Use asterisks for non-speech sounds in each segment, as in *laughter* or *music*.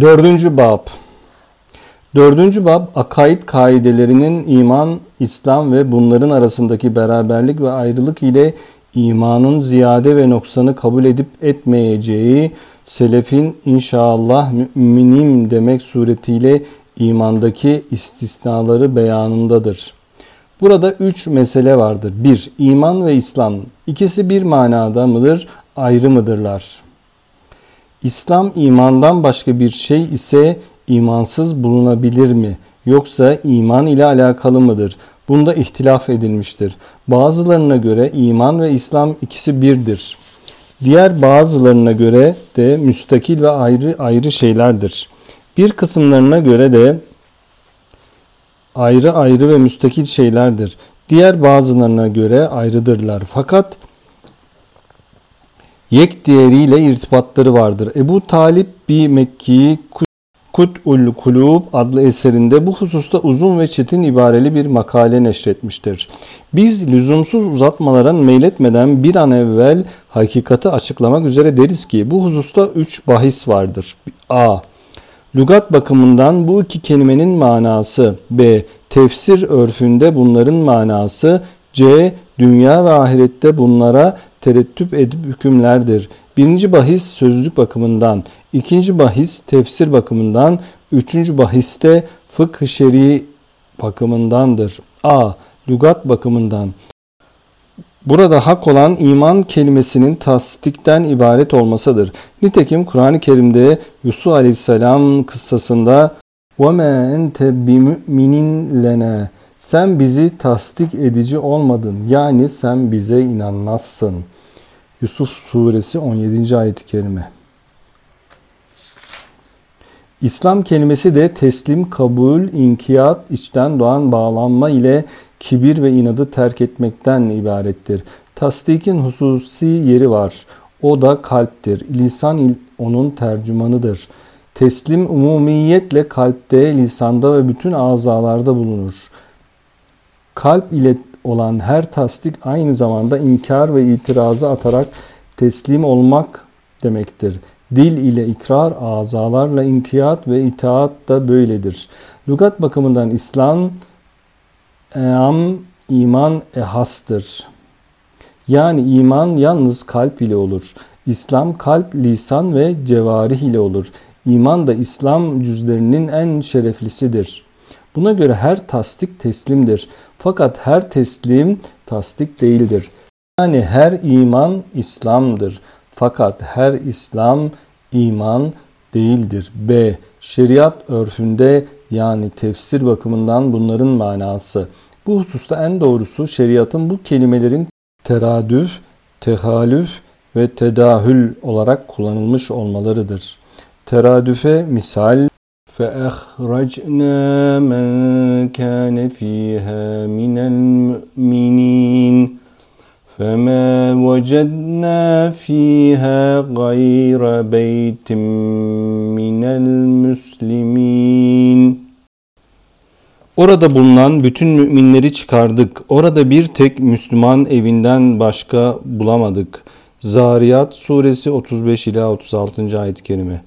Dördüncü bab. Dördüncü bab akaid kaidelerinin iman, İslam ve bunların arasındaki beraberlik ve ayrılık ile imanın ziyade ve noksanı kabul edip etmeyeceği, selefin inşallah müminim demek suretiyle imandaki istisnaları beyanındadır. Burada üç mesele vardır. Bir, iman ve İslam. İkisi bir manada mıdır, ayrı mıdırlar? İslam imandan başka bir şey ise imansız bulunabilir mi? Yoksa iman ile alakalı mıdır? Bunda ihtilaf edilmiştir. Bazılarına göre iman ve İslam ikisi birdir. Diğer bazılarına göre de müstakil ve ayrı ayrı şeylerdir. Bir kısımlarına göre de ayrı ayrı ve müstakil şeylerdir. Diğer bazılarına göre ayrıdırlar. Fakat yek diğeriyle irtibatları vardır. Ebu Talip bir Mekki Kut'ul Kulub adlı eserinde bu hususta uzun ve çetin ibareli bir makale neşretmiştir. Biz lüzumsuz uzatmalara meyletmeden bir an evvel hakikati açıklamak üzere deriz ki bu hususta üç bahis vardır. A. Lugat bakımından bu iki kelimenin manası. B. Tefsir örfünde bunların manası. C. Dünya ve ahirette bunlara terettüp edip hükümlerdir. Birinci bahis sözlük bakımından, ikinci bahis tefsir bakımından, üçüncü bahiste fıkh şer'i bakımındandır. A. Lugat bakımından. Burada hak olan iman kelimesinin tasdikten ibaret olmasıdır. Nitekim Kur'an-ı Kerim'de Yusuf Aleyhisselam kıssasında وَمَا اَنْتَ بِمُؤْمِنٍ لَنَا sen bizi tasdik edici olmadın. Yani sen bize inanmazsın. Yusuf suresi 17. ayet-i kerime. İslam kelimesi de teslim, kabul, inkiyat, içten doğan bağlanma ile kibir ve inadı terk etmekten ibarettir. Tasdikin hususi yeri var. O da kalptir. Lisan onun tercümanıdır. Teslim umumiyetle kalpte, lisanda ve bütün azalarda bulunur. Kalp ile olan her tasdik aynı zamanda inkar ve itirazı atarak teslim olmak demektir. Dil ile ikrar, azalarla inkiyat ve itaat da böyledir. Lugat bakımından İslam, eam, iman ehastır. Yani iman yalnız kalp ile olur. İslam kalp, lisan ve cevarih ile olur. İman da İslam cüzlerinin en şereflisidir. Buna göre her tasdik teslimdir. Fakat her teslim tasdik değildir. Yani her iman İslam'dır. Fakat her İslam iman değildir. B. Şeriat örfünde yani tefsir bakımından bunların manası. Bu hususta en doğrusu şeriatın bu kelimelerin teradüf, tehalüf ve tedahül olarak kullanılmış olmalarıdır. Teradüfe misal فأخرجنا من كان فيها من المؤمنين فما وجدنا فيها غير بيت من المسلمين Orada bulunan bütün müminleri çıkardık. Orada bir tek Müslüman evinden başka bulamadık. Zariyat suresi 35 ila 36. ayet-i kerime.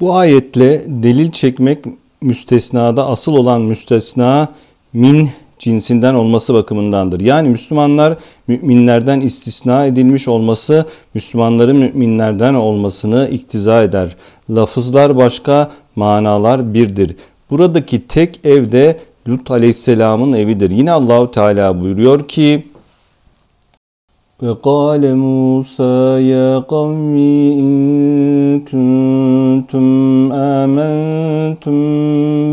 Bu ayetle delil çekmek müstesnada asıl olan müstesna min cinsinden olması bakımındandır. Yani Müslümanlar müminlerden istisna edilmiş olması Müslümanların müminlerden olmasını iktiza eder. Lafızlar başka, manalar birdir. Buradaki tek ev de Lut Aleyhisselam'ın evidir. Yine Allahu Teala buyuruyor ki وقال موسى يا قوم إن كنتم آمنتم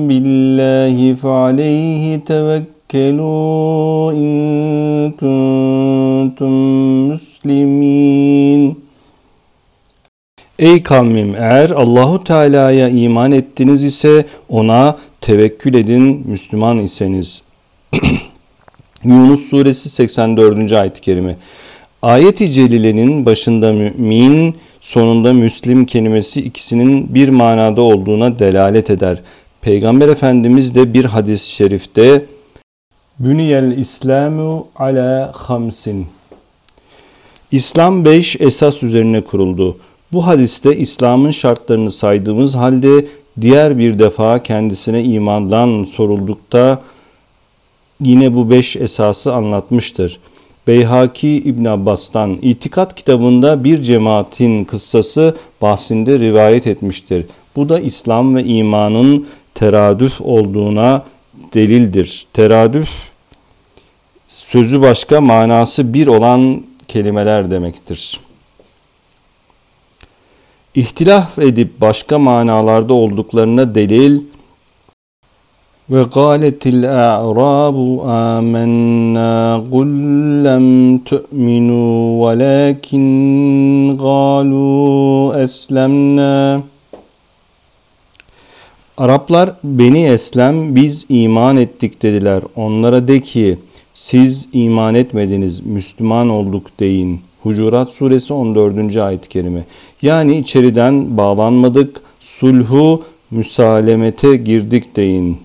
بالله فعليه توكلوا إن كنتم مسلمين Ey kavmim eğer Allahu Teala'ya iman ettiniz ise ona tevekkül edin Müslüman iseniz. *clears throat* Yunus suresi 84. ayet-i kerime. Ayet-i Celile'nin başında mümin, sonunda müslim kelimesi ikisinin bir manada olduğuna delalet eder. Peygamber Efendimiz de bir hadis-i şerifte Büniyel İslamu ala hamsin İslam beş esas üzerine kuruldu. Bu hadiste İslam'ın şartlarını saydığımız halde diğer bir defa kendisine imandan soruldukta yine bu beş esası anlatmıştır. Beyhaki İbn Abbas'tan itikat kitabında bir cemaatin kıssası bahsinde rivayet etmiştir. Bu da İslam ve imanın teradüf olduğuna delildir. Teradüf sözü başka manası bir olan kelimeler demektir. İhtilaf edip başka manalarda olduklarına delil ve gâletil a'rabu âmennâ kul lem tu'minû velâkin gâlû eslemnâ Araplar Beni Eslem biz iman ettik dediler. Onlara de ki siz iman etmediniz, Müslüman olduk deyin. Hucurat suresi 14. ayet-i kerime. Yani içeriden bağlanmadık, sulhu, müsalemete girdik deyin.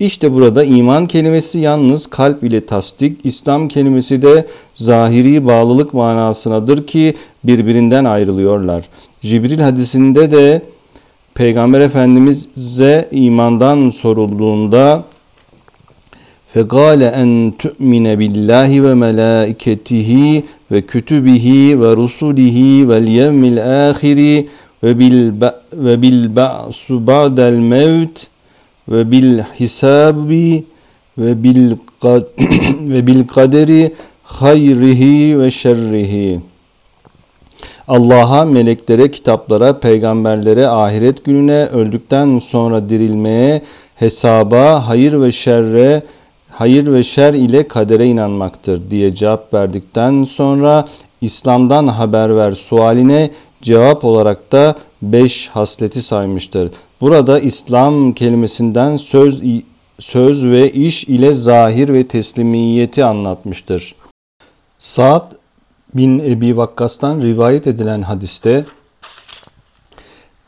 İşte burada iman kelimesi yalnız kalp ile tasdik, İslam kelimesi de zahiri bağlılık manasınadır ki birbirinden ayrılıyorlar. Cibril hadisinde de Peygamber Efendimiz'e imandan sorulduğunda en tu'mine billahi ve melaiketihi ve kütübihi ve rusulihi vel yevmil ahiri ve bil hisabi ve bil *clears throat* ve bil kaderi hayrihi ve şerrihi. Allah'a, meleklere, kitaplara, peygamberlere, ahiret gününe, öldükten sonra dirilmeye, hesaba, hayır ve şerre, hayır ve şer ile kadere inanmaktır diye cevap verdikten sonra İslam'dan haber ver sualine cevap olarak da beş hasleti saymıştır. Burada İslam kelimesinden söz söz ve iş ile zahir ve teslimiyeti anlatmıştır. Sa'd bin Ebi Vakkas'tan rivayet edilen hadiste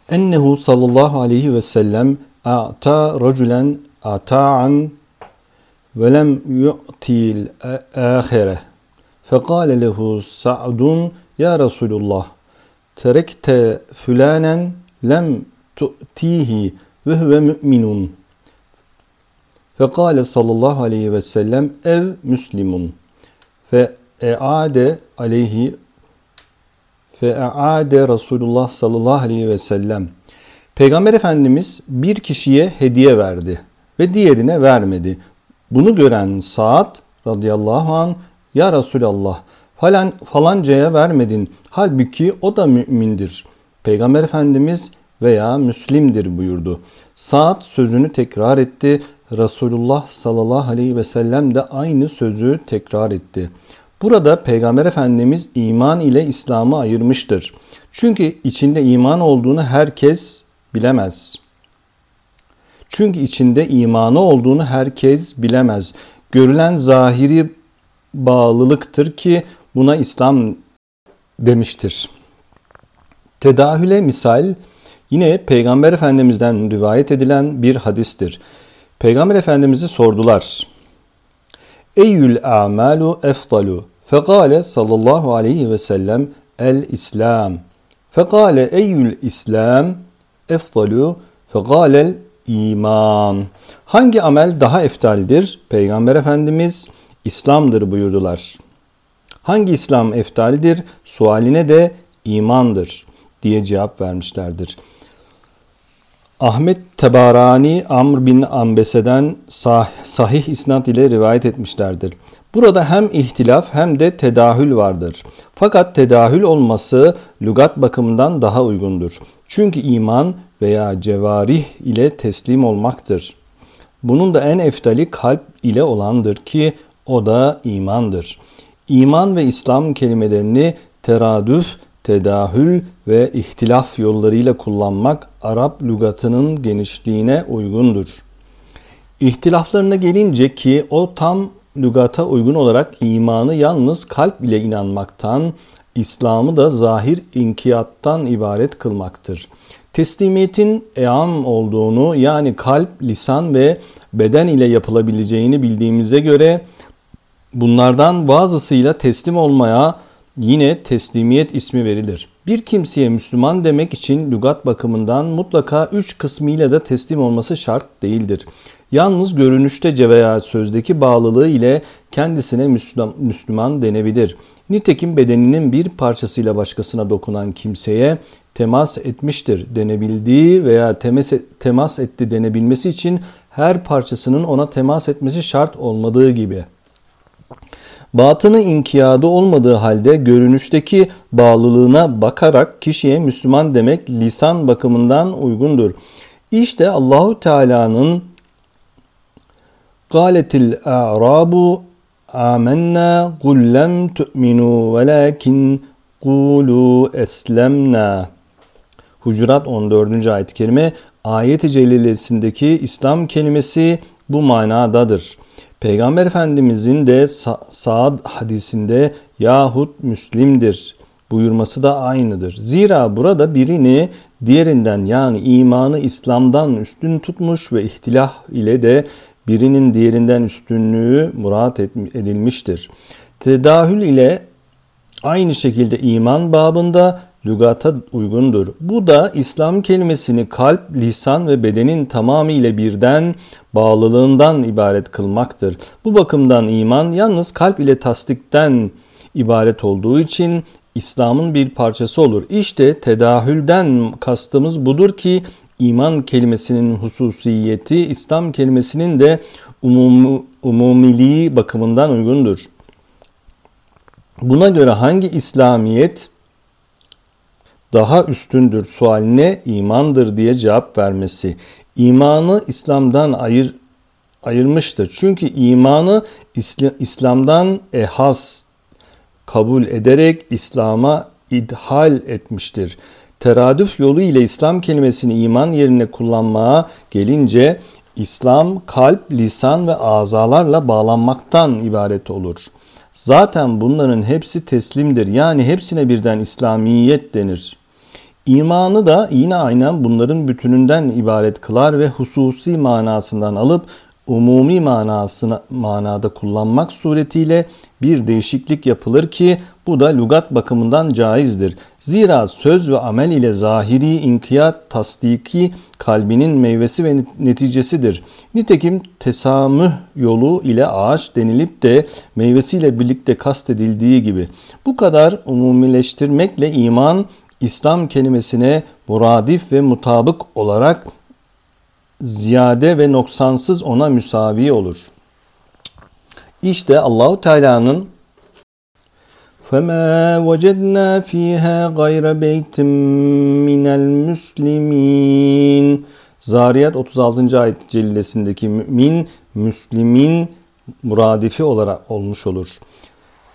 ennehu sallallahu aleyhi ve sellem a'ta raculen ata'an ve lem yu'til ahire fekale lehu sa'dun ya Resulullah terekte fülanen lem tu'tihi ve huve mü'minun fekale sallallahu aleyhi ve sellem ev müslimun fe e'ade aleyhi fe e'ade Resulullah sallallahu aleyhi ve sellem Peygamber Efendimiz bir kişiye hediye verdi ve diğerine vermedi. Bunu gören Saad radıyallahu an ya Resulallah falan falancaya vermedin. Halbuki o da mümindir. Peygamber Efendimiz veya Müslimdir buyurdu. Saad sözünü tekrar etti. Resulullah sallallahu aleyhi ve sellem de aynı sözü tekrar etti. Burada Peygamber Efendimiz iman ile İslam'ı ayırmıştır. Çünkü içinde iman olduğunu herkes bilemez. Çünkü içinde imanı olduğunu herkes bilemez. Görülen zahiri bağlılıktır ki buna İslam demiştir. Tedahüle misal yine Peygamber Efendimiz'den rivayet edilen bir hadistir. Peygamber Efendimiz'i sordular. Eyyül a'malu efdalu. Fekale sallallahu aleyhi ve sellem el İslam. Fekale eyyül İslam efdalu. Fekalel iman. Hangi amel daha eftaldir? Peygamber Efendimiz İslam'dır buyurdular. Hangi İslam eftaldir? Sualine de imandır diye cevap vermişlerdir. Ahmet Tebarani Amr bin Ambese'den sah sahih isnat ile rivayet etmişlerdir. Burada hem ihtilaf hem de tedahül vardır. Fakat tedahül olması lügat bakımından daha uygundur. Çünkü iman veya cevarih ile teslim olmaktır. Bunun da en eftali kalp ile olandır ki o da imandır. İman ve İslam kelimelerini teradüf, tedahül ve ihtilaf yollarıyla kullanmak Arap lügatının genişliğine uygundur. İhtilaflarına gelince ki o tam lügata uygun olarak imanı yalnız kalp ile inanmaktan, İslam'ı da zahir inkiyattan ibaret kılmaktır. Teslimiyetin eam olduğunu yani kalp, lisan ve beden ile yapılabileceğini bildiğimize göre bunlardan bazısıyla teslim olmaya yine teslimiyet ismi verilir. Bir kimseye Müslüman demek için lügat bakımından mutlaka üç kısmıyla da teslim olması şart değildir. Yalnız görünüşte veya sözdeki bağlılığı ile kendisine Müslüman, denebilir. Nitekim bedeninin bir parçasıyla başkasına dokunan kimseye temas etmiştir denebildiği veya temas, temas etti denebilmesi için her parçasının ona temas etmesi şart olmadığı gibi. Batını inkiyadı olmadığı halde görünüşteki bağlılığına bakarak kişiye Müslüman demek lisan bakımından uygundur. İşte Allahu Teala'nın Galetil a'rabu amenna kul lem tu'minu velakin kulu eslemna. Hucurat 14. ayet-i kerime ayet-i celilesindeki İslam kelimesi bu manadadır. Peygamber Efendimizin de Sa Saad hadisinde yahut Müslim'dir buyurması da aynıdır. Zira burada birini diğerinden yani imanı İslam'dan üstün tutmuş ve ihtilah ile de birinin diğerinden üstünlüğü murat edilmiştir. Tedahül ile aynı şekilde iman babında lügata uygundur. Bu da İslam kelimesini kalp, lisan ve bedenin tamamıyla birden bağlılığından ibaret kılmaktır. Bu bakımdan iman yalnız kalp ile tasdikten ibaret olduğu için İslam'ın bir parçası olur. İşte tedahülden kastımız budur ki iman kelimesinin hususiyeti İslam kelimesinin de umum, umumiliği bakımından uygundur. Buna göre hangi İslamiyet daha üstündür sualine imandır diye cevap vermesi. İmanı İslam'dan ayır, ayırmıştır. Çünkü imanı İslam'dan ehas kabul ederek İslam'a idhal etmiştir. Teradüf yolu ile İslam kelimesini iman yerine kullanmaya gelince İslam kalp, lisan ve azalarla bağlanmaktan ibaret olur. Zaten bunların hepsi teslimdir. Yani hepsine birden İslamiyet denir. İmanı da yine aynen bunların bütününden ibaret kılar ve hususi manasından alıp umumi manasına, manada kullanmak suretiyle bir değişiklik yapılır ki bu da lügat bakımından caizdir. Zira söz ve amel ile zahiri inkiyat tasdiki kalbinin meyvesi ve neticesidir. Nitekim tesamüh yolu ile ağaç denilip de meyvesiyle birlikte kastedildiği gibi. Bu kadar umumileştirmekle iman İslam kelimesine muradif ve mutabık olarak ziyade ve noksansız ona müsavi olur. İşte Allahu Teala'nın فَمَا وَجَدْنَا ف۪يهَا غَيْرَ بَيْتٍ مِنَ الْمُسْلِمِينَ Zariyat 36. ayet cellesindeki mümin, müslimin muradifi olarak olmuş olur.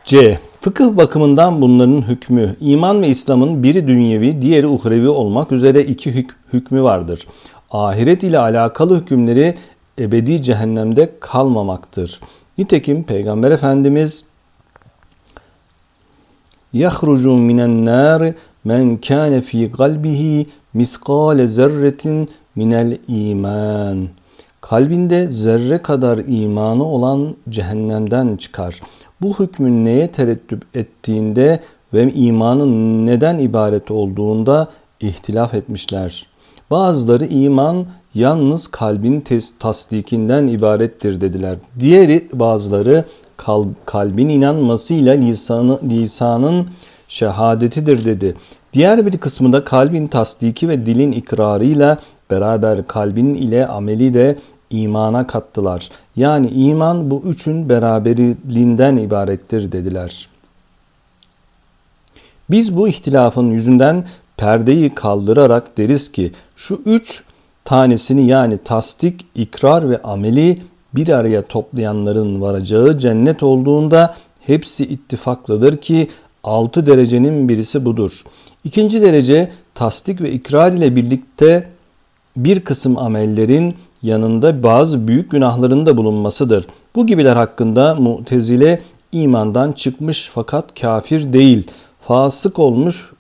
C. Fıkıh bakımından bunların hükmü. İman ve İslam'ın biri dünyevi, diğeri uhrevi olmak üzere iki hük hükmü vardır. ahiret ile alakalı hükümleri ebedi cehennemde kalmamaktır. Nitekim Peygamber Efendimiz yahrucu minen nar men kana fi kalbihi miskale zerretin minel iman. Kalbinde zerre kadar imanı olan cehennemden çıkar. Bu hükmün neye tereddüt ettiğinde ve imanın neden ibaret olduğunda ihtilaf etmişler.'' Bazıları iman yalnız kalbin tasdikinden ibarettir dediler. Diğeri bazıları kalbin inanmasıyla lisanı, lisanın şehadetidir dedi. Diğer bir kısmı da kalbin tasdiki ve dilin ikrarıyla beraber kalbin ile ameli de imana kattılar. Yani iman bu üçün beraberliğinden ibarettir dediler. Biz bu ihtilafın yüzünden perdeyi kaldırarak deriz ki şu üç tanesini yani tasdik, ikrar ve ameli bir araya toplayanların varacağı cennet olduğunda hepsi ittifaklıdır ki altı derecenin birisi budur. İkinci derece tasdik ve ikrar ile birlikte bir kısım amellerin yanında bazı büyük günahların da bulunmasıdır. Bu gibiler hakkında mutezile imandan çıkmış fakat kafir değil, fasık olmuş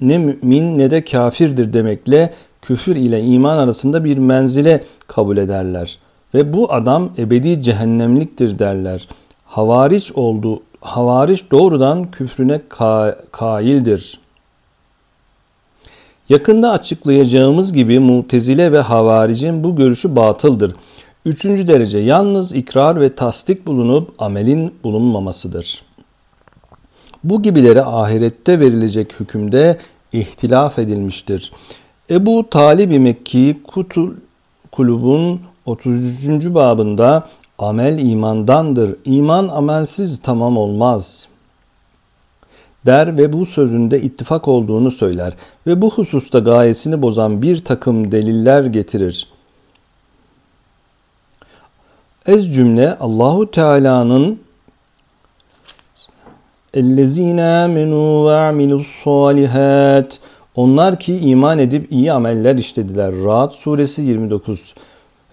ne mümin ne de kafirdir demekle küfür ile iman arasında bir menzile kabul ederler. Ve bu adam ebedi cehennemliktir derler. Havariç oldu, havariç doğrudan küfrüne ka- kaildir. Yakında açıklayacağımız gibi mutezile ve havaricin bu görüşü batıldır. Üçüncü derece yalnız ikrar ve tasdik bulunup amelin bulunmamasıdır. Bu gibilere ahirette verilecek hükümde ihtilaf edilmiştir. Ebu Talib-i Mekki Kutul Kulub'un 33. babında amel imandandır. İman amelsiz tamam olmaz der ve bu sözünde ittifak olduğunu söyler ve bu hususta gayesini bozan bir takım deliller getirir. Ez cümle Allahu Teala'nın اَلَّذ۪ينَ آمِنُوا وَعْمِلُوا الصَّالِحَاتِ Onlar ki iman edip iyi ameller işlediler. Ra'd suresi 29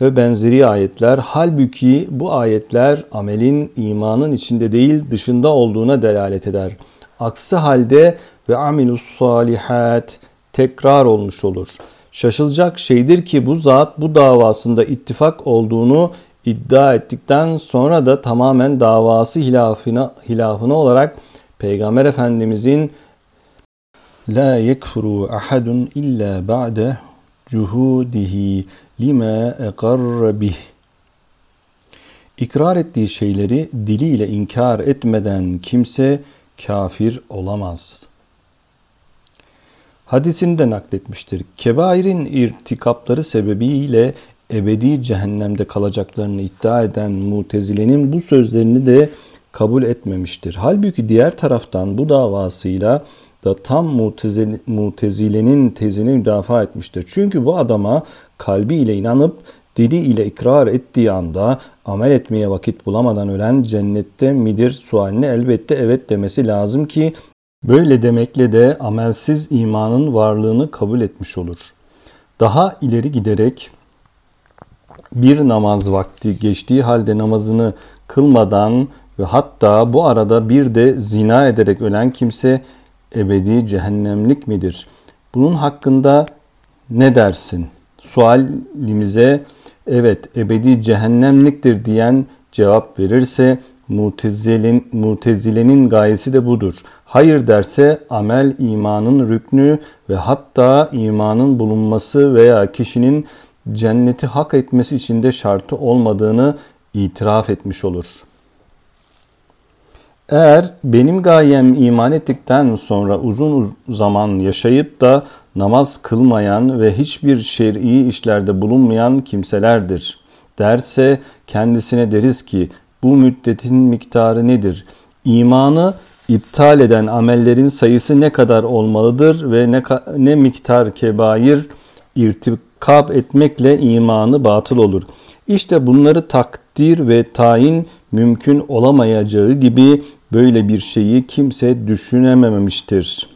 ve benzeri ayetler. Halbuki bu ayetler amelin imanın içinde değil dışında olduğuna delalet eder. Aksi halde ve amilus salihat tekrar olmuş olur. Şaşılacak şeydir ki bu zat bu davasında ittifak olduğunu iddia ettikten sonra da tamamen davası hilafına, hilafına olarak Peygamber Efendimizin La yekfuru ahadun illa ba'de cuhudihi lima eqarra bih. İkrar ettiği şeyleri diliyle inkar etmeden kimse kafir olamaz. Hadisini de nakletmiştir. Kebairin irtikapları sebebiyle ebedi cehennemde kalacaklarını iddia eden mutezilenin bu sözlerini de kabul etmemiştir. Halbuki diğer taraftan bu davasıyla da tam mutezilenin tezini müdafaa etmiştir. Çünkü bu adama kalbiyle inanıp dili ile ikrar ettiği anda amel etmeye vakit bulamadan ölen cennette midir sualine elbette evet demesi lazım ki böyle demekle de amelsiz imanın varlığını kabul etmiş olur. Daha ileri giderek bir namaz vakti geçtiği halde namazını kılmadan ve hatta bu arada bir de zina ederek ölen kimse ebedi cehennemlik midir? Bunun hakkında ne dersin? Sualimize evet ebedi cehennemliktir diyen cevap verirse Mutezile'nin, Mutezile'nin gayesi de budur. Hayır derse amel imanın rüknü ve hatta imanın bulunması veya kişinin cenneti hak etmesi için de şartı olmadığını itiraf etmiş olur.'' Eğer benim gayem iman ettikten sonra uzun zaman yaşayıp da namaz kılmayan ve hiçbir şer'i işlerde bulunmayan kimselerdir derse kendisine deriz ki bu müddetin miktarı nedir? İmanı iptal eden amellerin sayısı ne kadar olmalıdır ve ne, ne miktar kebair irtikap etmekle imanı batıl olur. İşte bunları takdir ve tayin mümkün olamayacağı gibi böyle bir şeyi kimse düşünememiştir.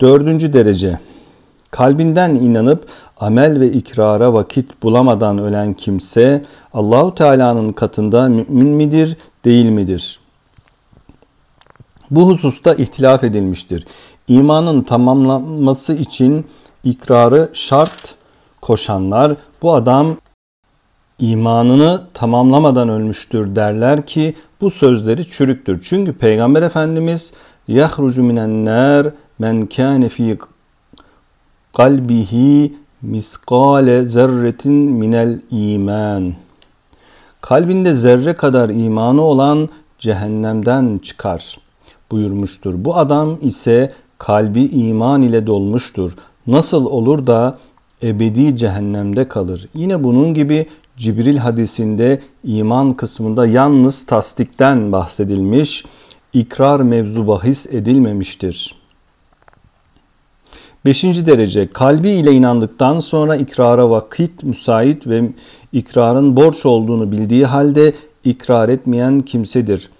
Dördüncü derece Kalbinden inanıp amel ve ikrara vakit bulamadan ölen kimse Allahu Teala'nın katında mümin midir, değil midir? Bu hususta ihtilaf edilmiştir. İmanın tamamlanması için ikrarı şart koşanlar bu adam imanını tamamlamadan ölmüştür derler ki bu sözleri çürüktür. Çünkü Peygamber Efendimiz yahrucu minen men kâne fî kalbihi miskale zerretin minel iman. Kalbinde zerre kadar imanı olan cehennemden çıkar buyurmuştur. Bu adam ise kalbi iman ile dolmuştur. Nasıl olur da ebedi cehennemde kalır? Yine bunun gibi Cibril hadisinde iman kısmında yalnız tasdikten bahsedilmiş, ikrar mevzu bahis edilmemiştir. Beşinci derece kalbi ile inandıktan sonra ikrara vakit müsait ve ikrarın borç olduğunu bildiği halde ikrar etmeyen kimsedir.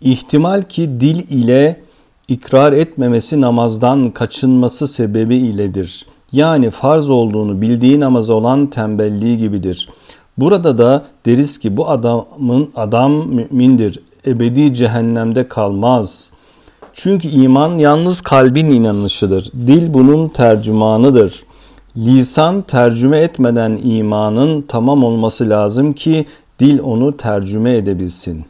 İhtimal ki dil ile ikrar etmemesi namazdan kaçınması sebebi iledir. Yani farz olduğunu bildiği namaz olan tembelliği gibidir. Burada da deriz ki bu adamın adam mümindir. Ebedi cehennemde kalmaz. Çünkü iman yalnız kalbin inanışıdır. Dil bunun tercümanıdır. Lisan tercüme etmeden imanın tamam olması lazım ki dil onu tercüme edebilsin.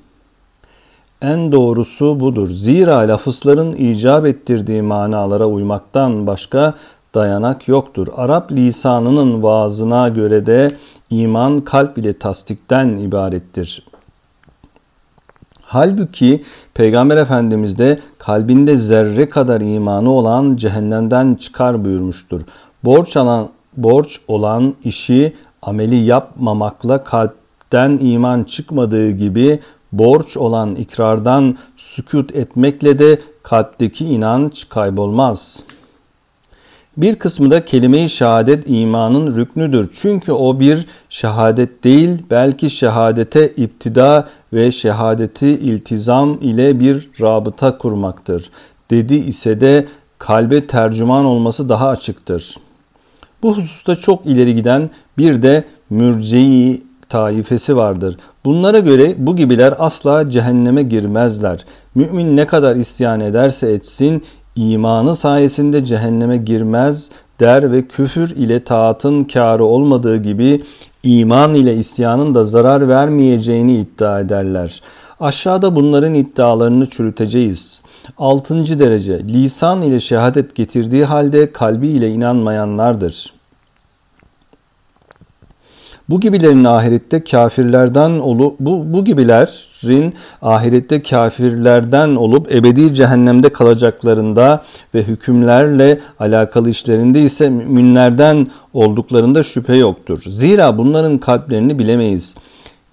En doğrusu budur. Zira lafızların icap ettirdiği manalara uymaktan başka dayanak yoktur. Arap lisanının vaazına göre de iman kalp ile tasdikten ibarettir. Halbuki Peygamber Efendimiz de kalbinde zerre kadar imanı olan cehennemden çıkar buyurmuştur. Borç alan borç olan işi ameli yapmamakla kalpten iman çıkmadığı gibi borç olan ikrardan sükut etmekle de kalpteki inanç kaybolmaz.'' Bir kısmı da kelime-i şehadet imanın rüknüdür. Çünkü o bir şehadet değil belki şehadete iptida ve şehadeti iltizam ile bir rabıta kurmaktır. Dedi ise de kalbe tercüman olması daha açıktır. Bu hususta çok ileri giden bir de mürceyi taifesi vardır. Bunlara göre bu gibiler asla cehenneme girmezler. Mümin ne kadar isyan ederse etsin imanı sayesinde cehenneme girmez der ve küfür ile taatın kârı olmadığı gibi iman ile isyanın da zarar vermeyeceğini iddia ederler. Aşağıda bunların iddialarını çürüteceğiz. 6. derece lisan ile şehadet getirdiği halde kalbi ile inanmayanlardır. Bu gibilerin ahirette kafirlerden olup bu, bu gibilerin ahirette kafirlerden olup ebedi cehennemde kalacaklarında ve hükümlerle alakalı işlerinde ise müminlerden olduklarında şüphe yoktur. Zira bunların kalplerini bilemeyiz.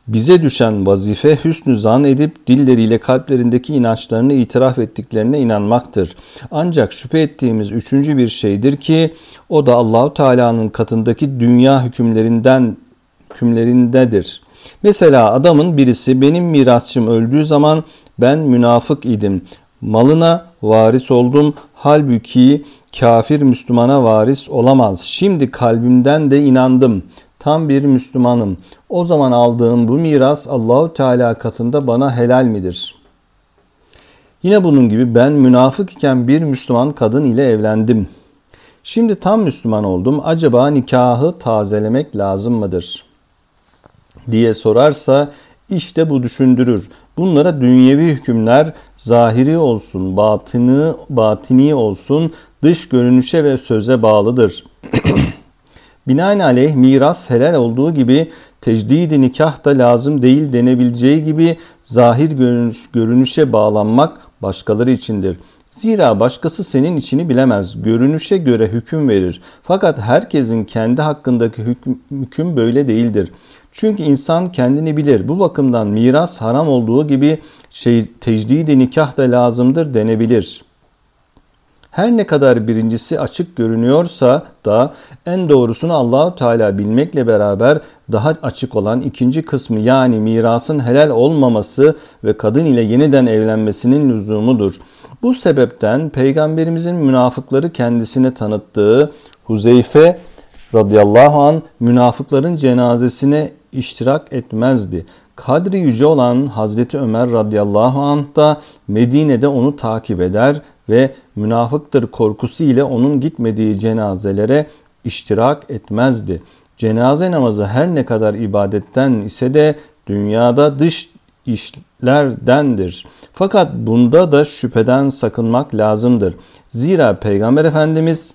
Bize düşen vazife hüsnü zan edip dilleriyle kalplerindeki inançlarını itiraf ettiklerine inanmaktır. Ancak şüphe ettiğimiz üçüncü bir şeydir ki o da Allahu Teala'nın katındaki dünya hükümlerinden hükümlerindedir. Mesela adamın birisi benim mirasçım öldüğü zaman ben münafık idim. Malına varis oldum. Halbuki kafir Müslümana varis olamaz. Şimdi kalbimden de inandım. Tam bir Müslümanım. O zaman aldığım bu miras Allahu Teala katında bana helal midir? Yine bunun gibi ben münafık iken bir Müslüman kadın ile evlendim. Şimdi tam Müslüman oldum. Acaba nikahı tazelemek lazım mıdır?'' Diye sorarsa işte bu düşündürür. Bunlara dünyevi hükümler zahiri olsun, batını, batini olsun, dış görünüşe ve söze bağlıdır. *clears throat* Binaenaleyh miras helal olduğu gibi tecdidi nikah da lazım değil denebileceği gibi zahir görünüş, görünüşe bağlanmak başkaları içindir. Zira başkası senin içini bilemez. Görünüşe göre hüküm verir. Fakat herkesin kendi hakkındaki hüküm, hüküm böyle değildir. Çünkü insan kendini bilir. Bu bakımdan miras haram olduğu gibi şey, tecdidi nikah da lazımdır denebilir. Her ne kadar birincisi açık görünüyorsa da en doğrusunu Allahu Teala bilmekle beraber daha açık olan ikinci kısmı yani mirasın helal olmaması ve kadın ile yeniden evlenmesinin lüzumudur. Bu sebepten peygamberimizin münafıkları kendisine tanıttığı Huzeyfe radıyallahu an münafıkların cenazesine iştirak etmezdi. Kadri yüce olan Hazreti Ömer radıyallahu anh da Medine'de onu takip eder ve münafıktır korkusu ile onun gitmediği cenazelere iştirak etmezdi. Cenaze namazı her ne kadar ibadetten ise de dünyada dış işlerdendir. Fakat bunda da şüpheden sakınmak lazımdır. Zira Peygamber Efendimiz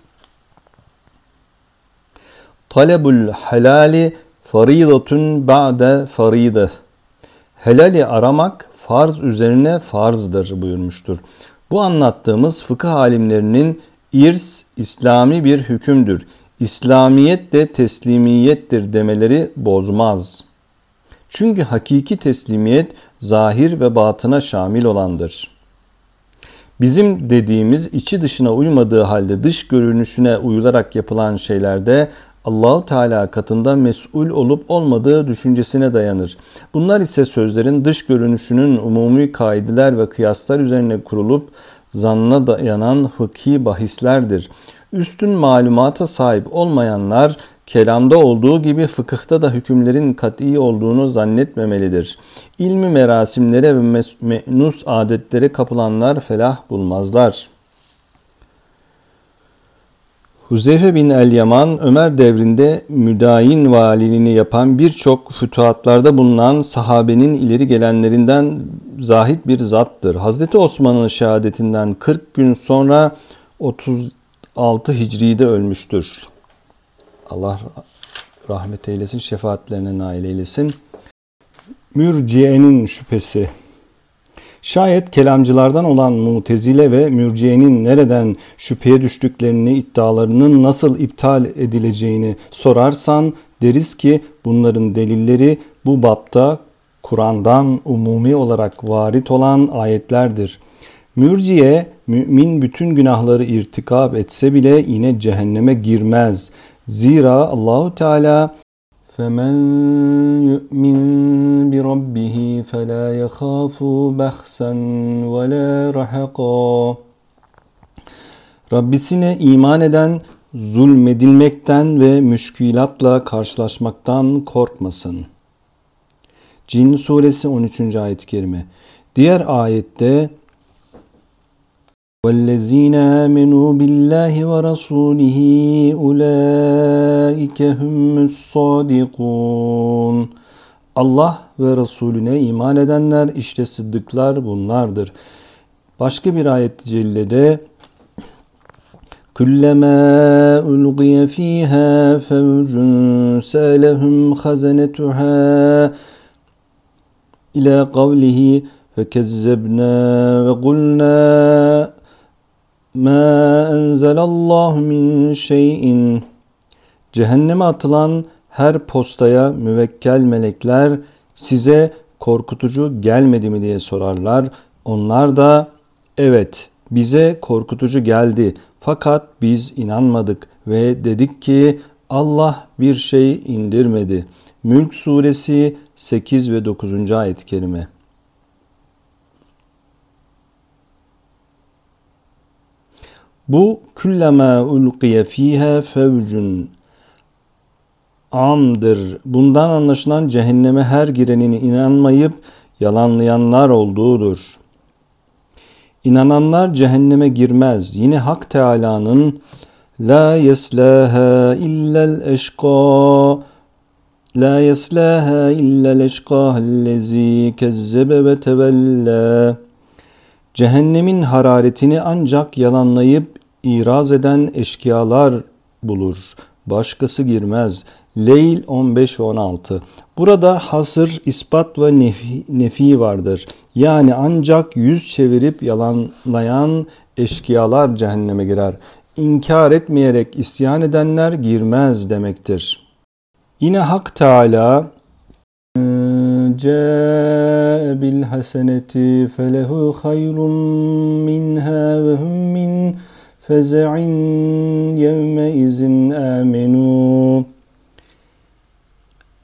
talebul helali faridatun ba'de faride. Helali aramak farz üzerine farzdır buyurmuştur. Bu anlattığımız fıkıh alimlerinin irs İslami bir hükümdür. İslamiyet de teslimiyettir demeleri bozmaz. Çünkü hakiki teslimiyet zahir ve batına şamil olandır. Bizim dediğimiz içi dışına uymadığı halde dış görünüşüne uyularak yapılan şeylerde Allahu Teala katında mesul olup olmadığı düşüncesine dayanır. Bunlar ise sözlerin dış görünüşünün umumi kaideler ve kıyaslar üzerine kurulup zanna dayanan fıkhi bahislerdir. Üstün malumata sahip olmayanlar kelamda olduğu gibi fıkıhta da hükümlerin kat'i olduğunu zannetmemelidir. İlmi merasimlere ve menus adetlere kapılanlar felah bulmazlar.'' Huzeyfe bin el-Yaman Ömer devrinde müdayin valiliğini yapan birçok fütuhatlarda bulunan sahabenin ileri gelenlerinden zahid bir zattır. Hazreti Osman'ın şehadetinden 40 gün sonra 36 Hicri'de ölmüştür. Allah rahmet eylesin, şefaatlerine nail eylesin. Mürciye'nin şüphesi Şayet kelamcılardan olan mutezile ve mürciyenin nereden şüpheye düştüklerini, iddialarının nasıl iptal edileceğini sorarsan deriz ki bunların delilleri bu bapta Kur'an'dan umumi olarak varit olan ayetlerdir. Mürciye mümin bütün günahları irtikab etse bile yine cehenneme girmez. Zira Allahu Teala فَمَنْ يُؤْمِنْ بِرَبِّهِ فَلَا يَخَافُ بَخْسًا وَلَا رَحَقًا Rabbisine iman eden zulmedilmekten ve müşkülatla karşılaşmaktan korkmasın. Cin suresi 13. ayet-i kerime. Diğer ayette وَالَّذ۪ينَ آمَنُوا بِاللّٰهِ وَرَسُولِهِ اُولَٰئِكَ هُمُّ الصَّادِقُونَ Allah ve Resulüne iman edenler işte sıddıklar bunlardır. Başka bir ayet-i cellede كُلَّمَا أُلْقِيَ ف۪يهَا فَوْجٌ سَأَلَهُمْ خَزَنَتُهَا إلى قوله فكذبنا وقلنا Ma enzelallahu min şeyin Cehenneme atılan her postaya müvekkel melekler size korkutucu gelmedi mi diye sorarlar. Onlar da evet bize korkutucu geldi fakat biz inanmadık ve dedik ki Allah bir şey indirmedi. Mülk suresi 8 ve 9. ayet-i kerime. Bu küllema ulqiye fiha fevcun amdır. Bundan anlaşılan cehenneme her girenin inanmayıp yalanlayanlar olduğudur. İnananlar cehenneme girmez. Yine Hak Teala'nın La yeslaha illel eşqa La yeslaha illel eşqa ellezi kezzebe ve tevella Cehennemin hararetini ancak yalanlayıp iraz eden eşkıyalar bulur. Başkası girmez. Leyl 15 ve 16. Burada hasır, ispat ve nefi, vardır. Yani ancak yüz çevirip yalanlayan eşkıyalar cehenneme girer. İnkar etmeyerek isyan edenler girmez demektir. Yine Hak Teala جاء بالحسنة فله خير منها وهم من فزع يومئذ آمنون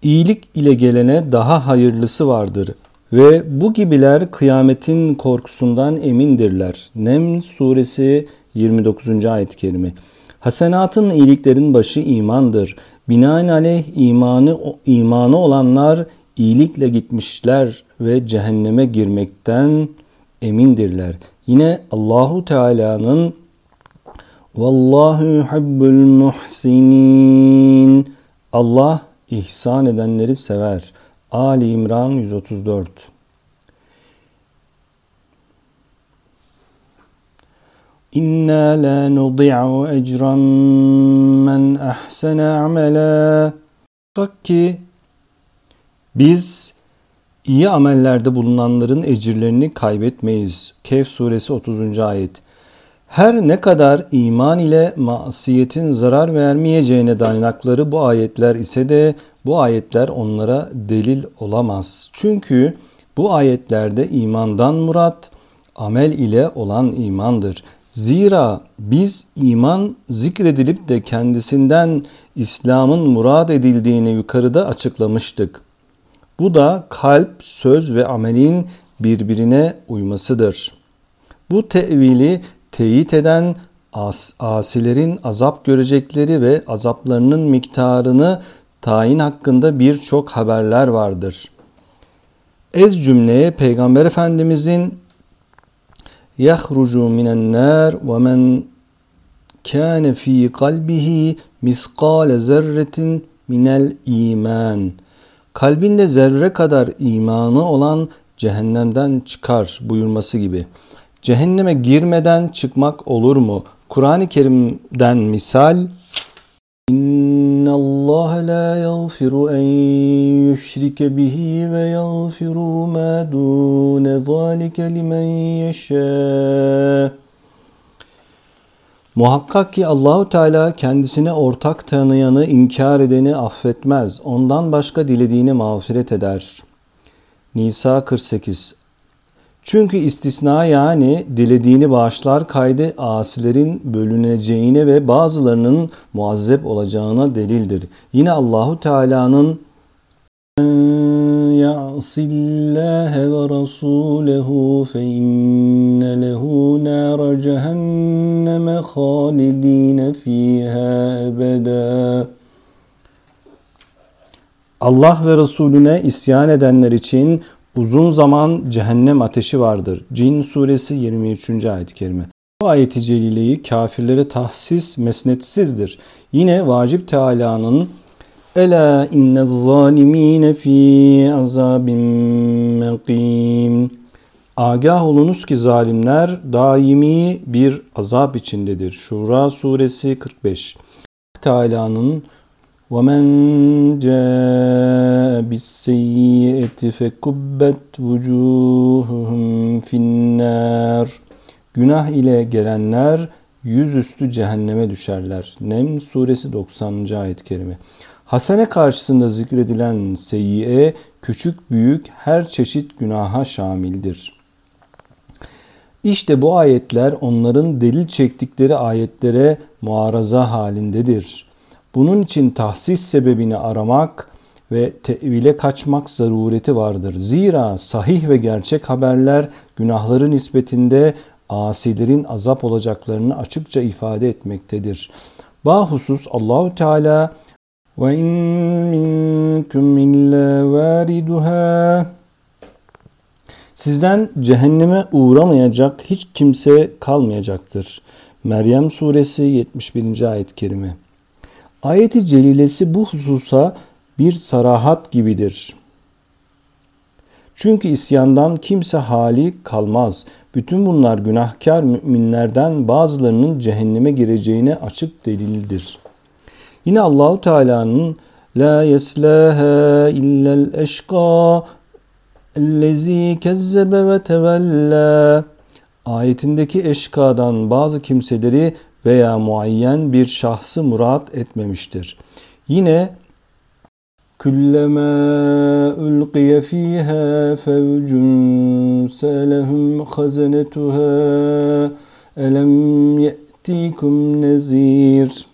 İyilik ile gelene daha hayırlısı vardır ve bu gibiler kıyametin korkusundan emindirler. Nem suresi 29. ayet-i kerime. Hasenatın iyiliklerin başı imandır. Binaenaleyh imanı imanı olanlar iyilikle gitmişler ve cehenneme girmekten emindirler. Yine Allahu Teala'nın Vallahu yuhibbul muhsinin Allah ihsan edenleri sever. Ali İmran 134 İnna la nudi'u ecran men ahsene amela. Ki biz iyi amellerde bulunanların ecirlerini kaybetmeyiz. Kehf suresi 30. ayet. Her ne kadar iman ile masiyetin zarar vermeyeceğine dayanakları bu ayetler ise de bu ayetler onlara delil olamaz. Çünkü bu ayetlerde imandan murat amel ile olan imandır. Zira biz iman zikredilip de kendisinden İslam'ın murad edildiğini yukarıda açıklamıştık. Bu da kalp, söz ve amelin birbirine uymasıdır. Bu tevili teyit eden as asilerin azap görecekleri ve azaplarının miktarını tayin hakkında birçok haberler vardır. Ez cümleye Peygamber Efendimizin yahrucu minen nar ve men kâne fî kalbihi miskâle zerretin minel iman.'' Kalbinde zerre kadar imanı olan cehennemden çıkar buyurması gibi. Cehenneme girmeden çıkmak olur mu? Kur'an-ı Kerim'den misal İnna Allah la yaghfiru en yushrike bihi ve yaghfiru ma dun zalika limen yasha. Muhakkak ki Allahu Teala kendisine ortak tanıyanı, inkar edeni affetmez. Ondan başka dilediğini mağfiret eder. Nisa 48 Çünkü istisna yani dilediğini bağışlar kaydı asilerin bölüneceğine ve bazılarının muazzep olacağına delildir. Yine Allahu Teala'nın يعص الله ورسوله فإن له نار جهنم خالدين فيها أبدا Allah ve Resulüne isyan edenler için uzun zaman cehennem ateşi vardır. Cin suresi 23. ayet-i kerime. Bu ayeti celileyi kafirlere tahsis mesnetsizdir. Yine vacip Teala'nın Ela inne zalimine fi azabin meqim. Agah olunuz ki zalimler daimi bir azap içindedir. Şura suresi 45. Teala'nın وَمَنْ جَاءَ بِالسَّيِّئَةِ فَكُبَّتْ وُجُوهُهُمْ فِي النَّارِ Günah ile gelenler yüzüstü cehenneme düşerler. Nem suresi 90. ayet-i kerime. Hasene karşısında zikredilen seyyiye küçük büyük her çeşit günaha şamildir. İşte bu ayetler onların delil çektikleri ayetlere muaraza halindedir. Bunun için tahsis sebebini aramak ve tevile kaçmak zarureti vardır. Zira sahih ve gerçek haberler günahların nispetinde asilerin azap olacaklarını açıkça ifade etmektedir. Bahusus Allahu Teala وَاِنْ مِنْكُمْ اِلَّا وَارِدُهَا Sizden cehenneme uğramayacak hiç kimse kalmayacaktır. Meryem suresi 71. ayet-i kerime. Ayeti celilesi bu hususa bir sarahat gibidir. Çünkü isyandan kimse hali kalmaz. Bütün bunlar günahkar müminlerden bazılarının cehenneme gireceğine açık delildir.'' Yine Allahu Teala'nın la yeslaha illel eşqa ellezî kezzebe ve tevella ayetindeki eşkadan bazı kimseleri veya muayyen bir şahsı murat etmemiştir. Yine Kullama ulqiya fiha fevcun salahum khazanetuha elem ye'tikum nezir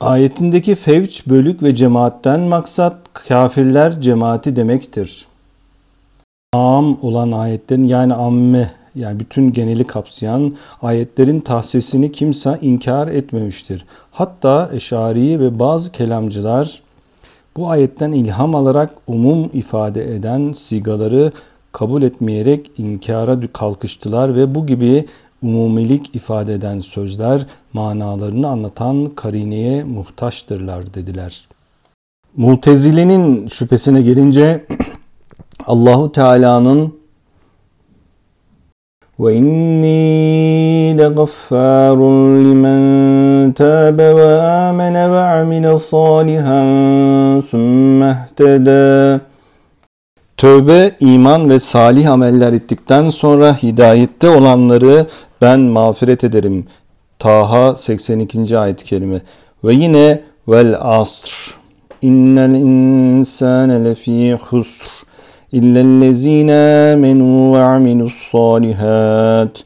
Ayetindeki fevç, bölük ve cemaatten maksat kafirler cemaati demektir. Am olan ayetlerin yani amme yani bütün geneli kapsayan ayetlerin tahsisini kimse inkar etmemiştir. Hatta Eşari ve bazı kelamcılar bu ayetten ilham alarak umum ifade eden sigaları kabul etmeyerek inkara kalkıştılar ve bu gibi umumilik ifade eden sözler manalarını anlatan karineye muhtaçtırlar dediler. Mutezile'nin şüphesine gelince *clears throat* Allahu Teala'nın ve inni legaffarun limen tabe ve amene ve amile salihan sümme Tövbe, iman ve salih ameller ettikten sonra hidayette olanları ben mağfiret ederim. Taha 82. ayet-i. Ve yine vel asr. İnnel insane lefî husr. İllellezîne amenu ve amilus salihat.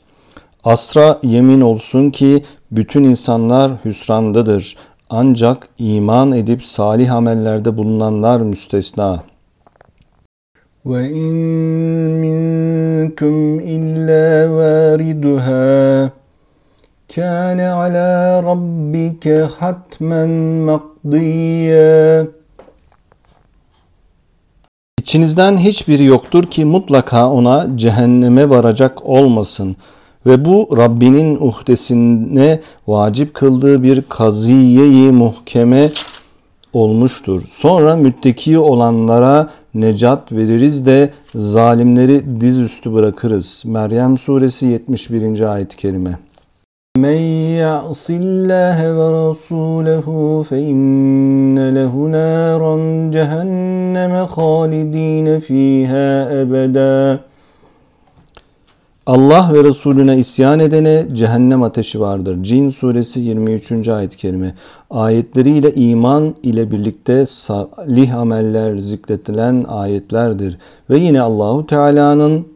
Asra yemin olsun ki bütün insanlar hüsrandadır. Ancak iman edip salih amellerde bulunanlar müstesna. وَاِنْ مِنْكُمْ إِلَّا وَارِدُهَا كَانَ عَلَى رَبِّكَ حَتْمًا مَقْضِيًّا İçinizden hiçbiri yoktur ki mutlaka ona cehenneme varacak olmasın Ve bu Rabbinin uhdesine vacip kıldığı bir kaziyeyi muhkeme olmuştur. Sonra mütteki olanlara necat veririz de zalimleri dizüstü bırakırız. Meryem suresi 71. ayet-i kerime. Men ya'sillahe ve rasulehu fe inne lehu naran cehenneme halidine fiha ebeda. Allah ve Resulüne isyan edene cehennem ateşi vardır. Cin suresi 23. ayet-i kerime. Ayetleriyle iman ile birlikte salih ameller zikretilen ayetlerdir. Ve yine Allahu Teala'nın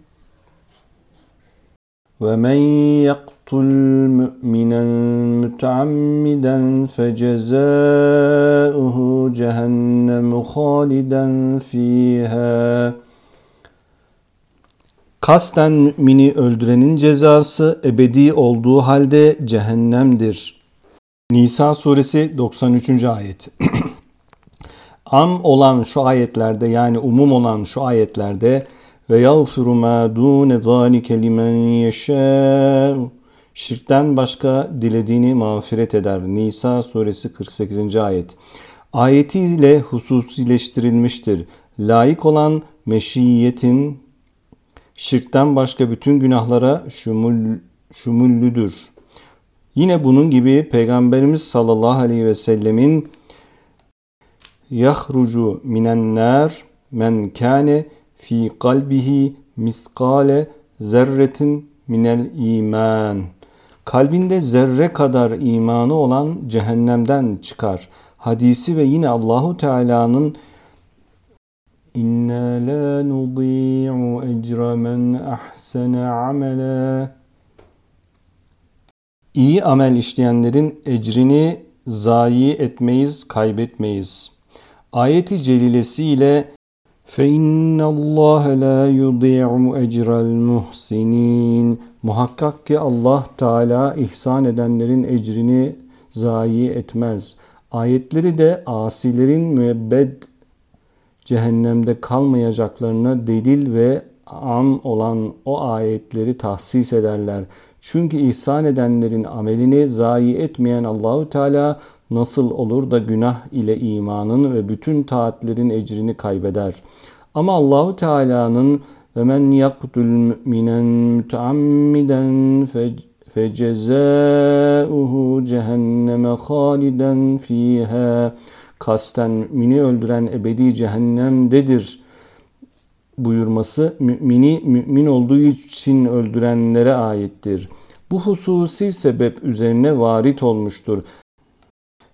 ve men yaktul mu'minen muteammiden fecezâuhu cehennemu haliden fiha Kasten mümini öldürenin cezası ebedi olduğu halde cehennemdir. Nisa suresi 93. ayet. *clears throat* Am olan şu ayetlerde yani umum olan şu ayetlerde ve yağfiru ma dune zalike limen yeşâ Şirkten başka dilediğini mağfiret eder. Nisa suresi 48. ayet. Ayetiyle hususileştirilmiştir. Layık olan meşiyetin şirkten başka bütün günahlara şumul, şumullüdür. Yine bunun gibi Peygamberimiz sallallahu aleyhi ve sellemin yahrucu minen nar men kâne fi kalbihi miskale zerretin minel iman. Kalbinde zerre kadar imanı olan cehennemden çıkar. Hadisi ve yine Allahu Teala'nın İnna la nudi'u ecra men ahsene amela. İyi amel işleyenlerin ecrini zayi etmeyiz, kaybetmeyiz. Ayeti celilesiyle فَاِنَّ اللّٰهَ لَا يُضِيعُ اَجْرَ الْمُحْسِنِينَ Muhakkak ki Allah Teala ihsan edenlerin ecrini zayi etmez. Ayetleri de asilerin müebbed cehennemde kalmayacaklarına delil ve am olan o ayetleri tahsis ederler. Çünkü ihsan edenlerin amelini zayi etmeyen Allahu Teala nasıl olur da günah ile imanın ve bütün taatlerin ecrini kaybeder. Ama Allahu Teala'nın ve men yaktul mu'minen muteammiden fecezâuhu cehenneme haliden fiha kasten mümini öldüren ebedi cehennemdedir buyurması mümini mümin olduğu için öldürenlere aittir. Bu hususi sebep üzerine varit olmuştur.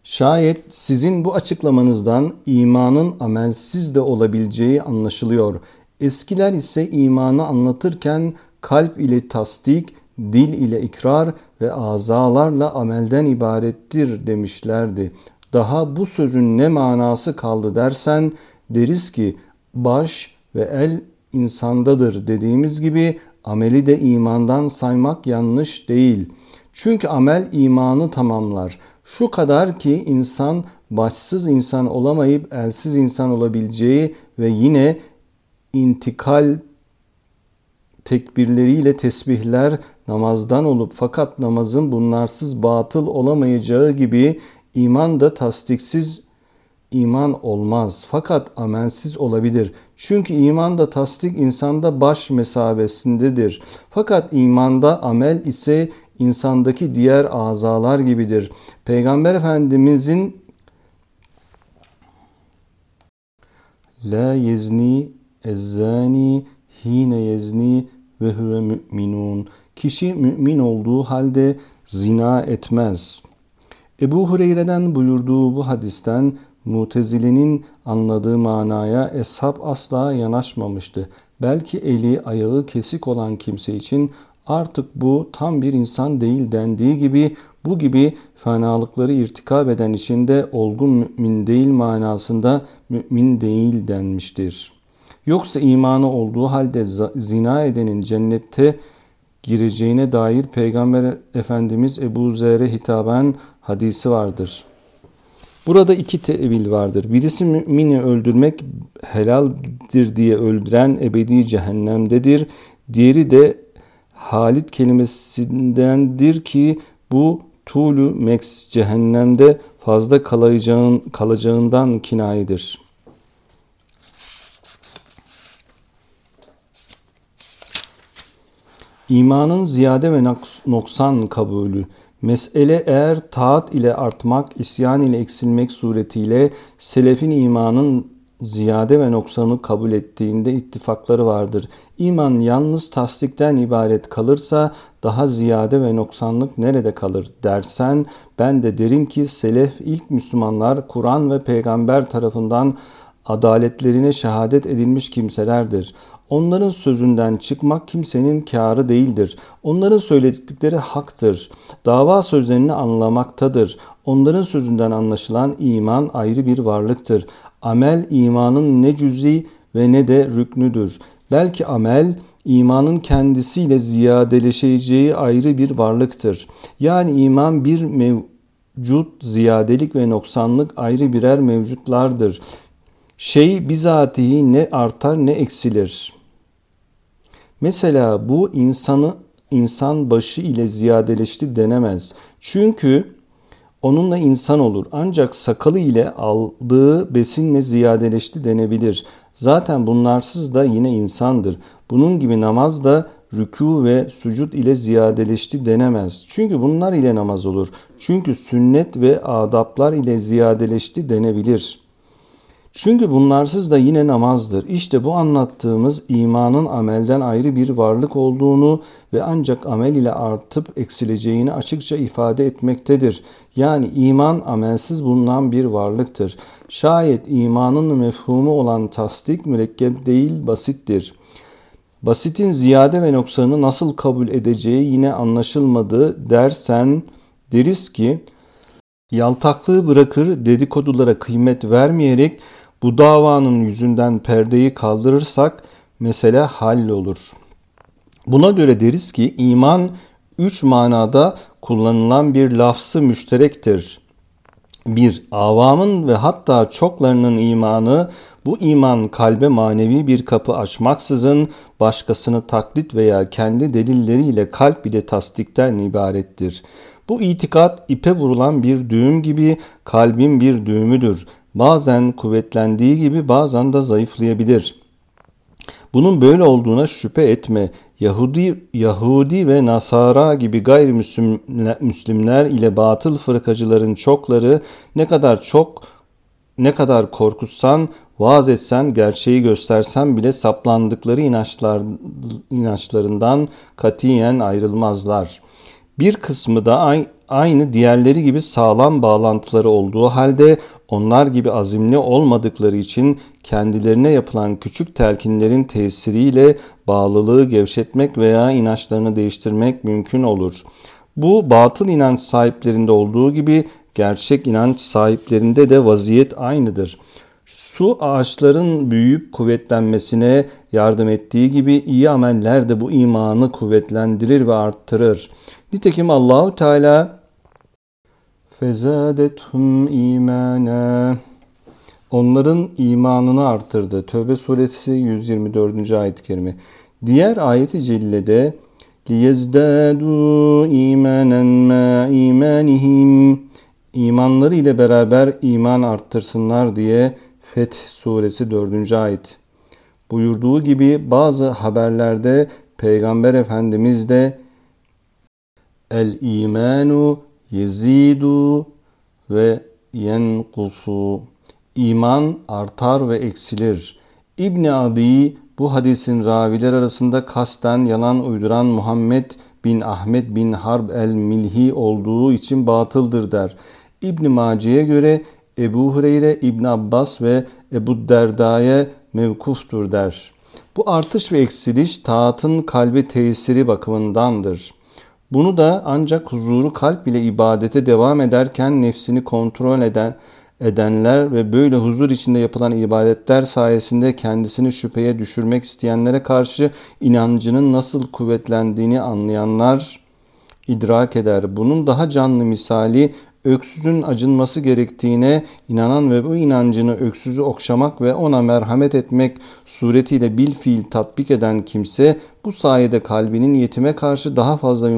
Şayet sizin bu açıklamanızdan imanın amelsiz de olabileceği anlaşılıyor. Eskiler ise imanı anlatırken kalp ile tasdik, dil ile ikrar ve azalarla amelden ibarettir demişlerdi. Daha bu sözün ne manası kaldı dersen deriz ki baş ve el insandadır dediğimiz gibi ameli de imandan saymak yanlış değil. Çünkü amel imanı tamamlar. Şu kadar ki insan başsız insan olamayıp elsiz insan olabileceği ve yine intikal tekbirleriyle tesbihler namazdan olup fakat namazın bunlarsız batıl olamayacağı gibi İman da tasdiksiz iman olmaz. Fakat amelsiz olabilir. Çünkü iman da tasdik insanda baş mesabesindedir. Fakat imanda amel ise insandaki diğer azalar gibidir. Peygamber Efendimizin La yezni ezzani hine yezni ve huve müminun. Kişi mümin olduğu halde zina etmez.'' Ebu Hureyre'den buyurduğu bu hadisten Mutezile'nin anladığı manaya eshab asla yanaşmamıştı. Belki eli ayağı kesik olan kimse için artık bu tam bir insan değil dendiği gibi bu gibi fenalıkları irtikab eden için de olgun mümin değil manasında mümin değil denmiştir. Yoksa imanı olduğu halde zina edenin cennette gireceğine dair Peygamber Efendimiz Ebu Zer'e hitaben hadisi vardır. Burada iki tevil vardır. Birisi mümini öldürmek helaldir diye öldüren ebedi cehennemdedir. Diğeri de Halit kelimesindendir ki bu Tulu Max cehennemde fazla kalacağın, kalacağından kinayedir. İmanın ziyade ve noksan kabulü. Mesele eğer taat ile artmak, isyan ile eksilmek suretiyle selefin imanın ziyade ve noksanı kabul ettiğinde ittifakları vardır. İman yalnız tasdikten ibaret kalırsa daha ziyade ve noksanlık nerede kalır dersen ben de derim ki selef ilk Müslümanlar Kur'an ve peygamber tarafından adaletlerine şehadet edilmiş kimselerdir. Onların sözünden çıkmak kimsenin kârı değildir. Onların söyledikleri haktır. Dava sözlerini anlamaktadır. Onların sözünden anlaşılan iman ayrı bir varlıktır. Amel imanın ne cüzi ve ne de rüknüdür. Belki amel imanın kendisiyle ziyadeleşeceği ayrı bir varlıktır. Yani iman bir mevcut ziyadelik ve noksanlık ayrı birer mevcutlardır. Şey bizatihi ne artar ne eksilir. Mesela bu insanı insan başı ile ziyadeleşti denemez. Çünkü onunla insan olur. Ancak sakalı ile aldığı besinle ziyadeleşti denebilir. Zaten bunlarsız da yine insandır. Bunun gibi namaz da rükû ve sucud ile ziyadeleşti denemez. Çünkü bunlar ile namaz olur. Çünkü sünnet ve adaplar ile ziyadeleşti denebilir.'' Çünkü bunlarsız da yine namazdır. İşte bu anlattığımız imanın amelden ayrı bir varlık olduğunu ve ancak amel ile artıp eksileceğini açıkça ifade etmektedir. Yani iman amelsiz bulunan bir varlıktır. Şayet imanın mefhumu olan tasdik mürekkep değil basittir. Basitin ziyade ve noksanı nasıl kabul edeceği yine anlaşılmadı dersen deriz ki yaltaklığı bırakır dedikodulara kıymet vermeyerek bu davanın yüzünden perdeyi kaldırırsak mesele hallolur. Buna göre deriz ki iman üç manada kullanılan bir lafzı müşterektir. Bir, avamın ve hatta çoklarının imanı bu iman kalbe manevi bir kapı açmaksızın başkasını taklit veya kendi delilleriyle kalp ile tasdikten ibarettir. Bu itikat ipe vurulan bir düğüm gibi kalbin bir düğümüdür bazen kuvvetlendiği gibi bazen de zayıflayabilir. Bunun böyle olduğuna şüphe etme. Yahudi, Yahudi ve Nasara gibi gayrimüslimler ile batıl fırkacıların çokları ne kadar çok ne kadar korkutsan, vaaz etsen, gerçeği göstersen bile saplandıkları inançlar, inançlarından katiyen ayrılmazlar. Bir kısmı da aynı diğerleri gibi sağlam bağlantıları olduğu halde onlar gibi azimli olmadıkları için kendilerine yapılan küçük telkinlerin tesiriyle bağlılığı gevşetmek veya inançlarını değiştirmek mümkün olur. Bu batıl inanç sahiplerinde olduğu gibi gerçek inanç sahiplerinde de vaziyet aynıdır. Su ağaçların büyüyüp kuvvetlenmesine yardım ettiği gibi iyi ameller de bu imanı kuvvetlendirir ve arttırır. Nitekim Allahu Teala fezadethum imana onların imanını artırdı. Tövbe suresi 124. ayet-i kerime. Diğer ayet-i cellede liyezdadu imanen ma imanihim imanları ile beraber iman arttırsınlar diye Feth suresi 4. ayet. Buyurduğu gibi bazı haberlerde Peygamber Efendimiz de El imanu yezidu ve yenkusu. İman artar ve eksilir. İbni Adi bu hadisin raviler arasında kasten yalan uyduran Muhammed bin Ahmet bin Harb el-Milhi olduğu için batıldır der. İbn Maci'ye göre Ebu Hureyre, İbn Abbas ve Ebu Derda'ya mevkuftur der. Bu artış ve eksiliş taatın kalbe tesiri bakımındandır. Bunu da ancak huzuru kalp ile ibadete devam ederken nefsini kontrol eden edenler ve böyle huzur içinde yapılan ibadetler sayesinde kendisini şüpheye düşürmek isteyenlere karşı inancının nasıl kuvvetlendiğini anlayanlar idrak eder. Bunun daha canlı misali öksüzün acınması gerektiğine inanan ve bu inancını öksüzü okşamak ve ona merhamet etmek suretiyle bil fiil tatbik eden kimse Bu sayede kalbinin yetime karşı daha fazla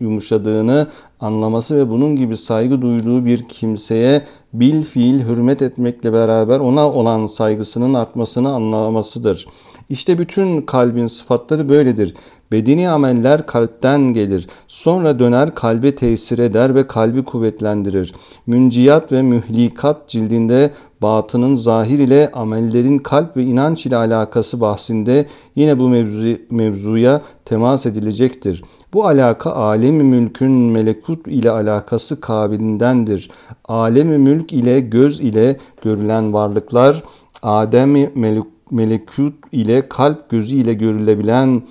yumuşadığını anlaması ve bunun gibi saygı duyduğu bir kimseye bil fiil hürmet etmekle beraber ona olan saygısının artmasını anlamasıdır. İşte bütün kalbin sıfatları böyledir. Bedeni ameller kalpten gelir. Sonra döner kalbe tesir eder ve kalbi kuvvetlendirir. Münciyat ve mühlikat cildinde batının zahir ile amellerin kalp ve inanç ile alakası bahsinde yine bu mevzu, mevzuya temas edilecektir. Bu alaka alemi mülkün melekut ile alakası kabilindendir. Alemi mülk ile göz ile görülen varlıklar Adem melekut ile kalp gözü ile görülebilen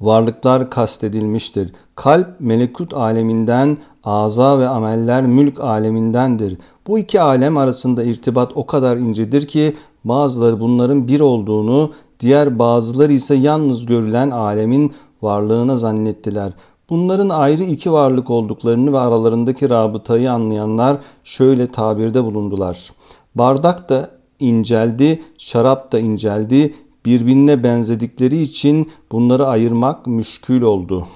varlıklar kastedilmiştir. Kalp melekut aleminden, aza ve ameller mülk alemindendir. Bu iki alem arasında irtibat o kadar incedir ki bazıları bunların bir olduğunu, diğer bazıları ise yalnız görülen alemin varlığına zannettiler. Bunların ayrı iki varlık olduklarını ve aralarındaki rabıtayı anlayanlar şöyle tabirde bulundular. Bardak da inceldi, şarap da inceldi, birbirine benzedikleri için bunları ayırmak müşkül oldu.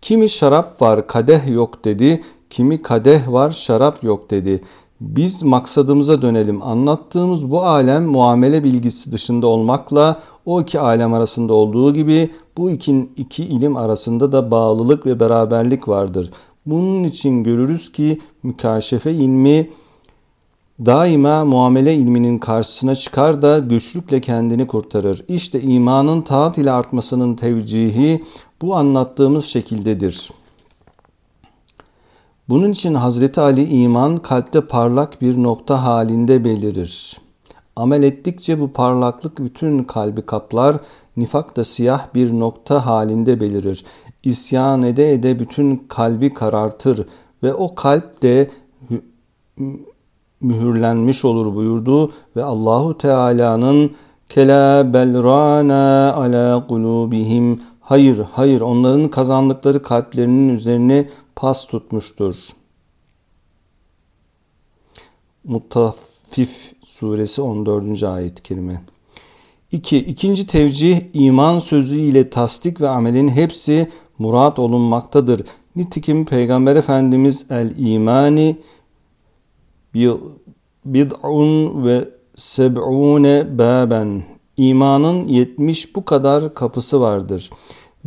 Kimi şarap var kadeh yok dedi, kimi kadeh var şarap yok dedi. Biz maksadımıza dönelim. Anlattığımız bu alem muamele bilgisi dışında olmakla o iki alem arasında olduğu gibi bu iki, iki ilim arasında da bağlılık ve beraberlik vardır. Bunun için görürüz ki mükaşefe ilmi daima muamele ilminin karşısına çıkar da güçlükle kendini kurtarır. İşte imanın taat ile artmasının tevcihi bu anlattığımız şekildedir. Bunun için Hazreti Ali iman kalpte parlak bir nokta halinde belirir. Amel ettikçe bu parlaklık bütün kalbi kaplar, nifak da siyah bir nokta halinde belirir. İsyan ede ede bütün kalbi karartır ve o kalp de mühürlenmiş olur buyurdu ve Allahu Teala'nın kela belrana ala kulubihim hayır hayır onların kazandıkları kalplerinin üzerine pas tutmuştur. Mutaffif suresi 14. ayet kelime. 2. İkinci tevcih iman sözü ile tasdik ve amelin hepsi murat olunmaktadır. Nitekim Peygamber Efendimiz el imani bid'un ve seb'une baben imanın 70 bu kadar kapısı vardır.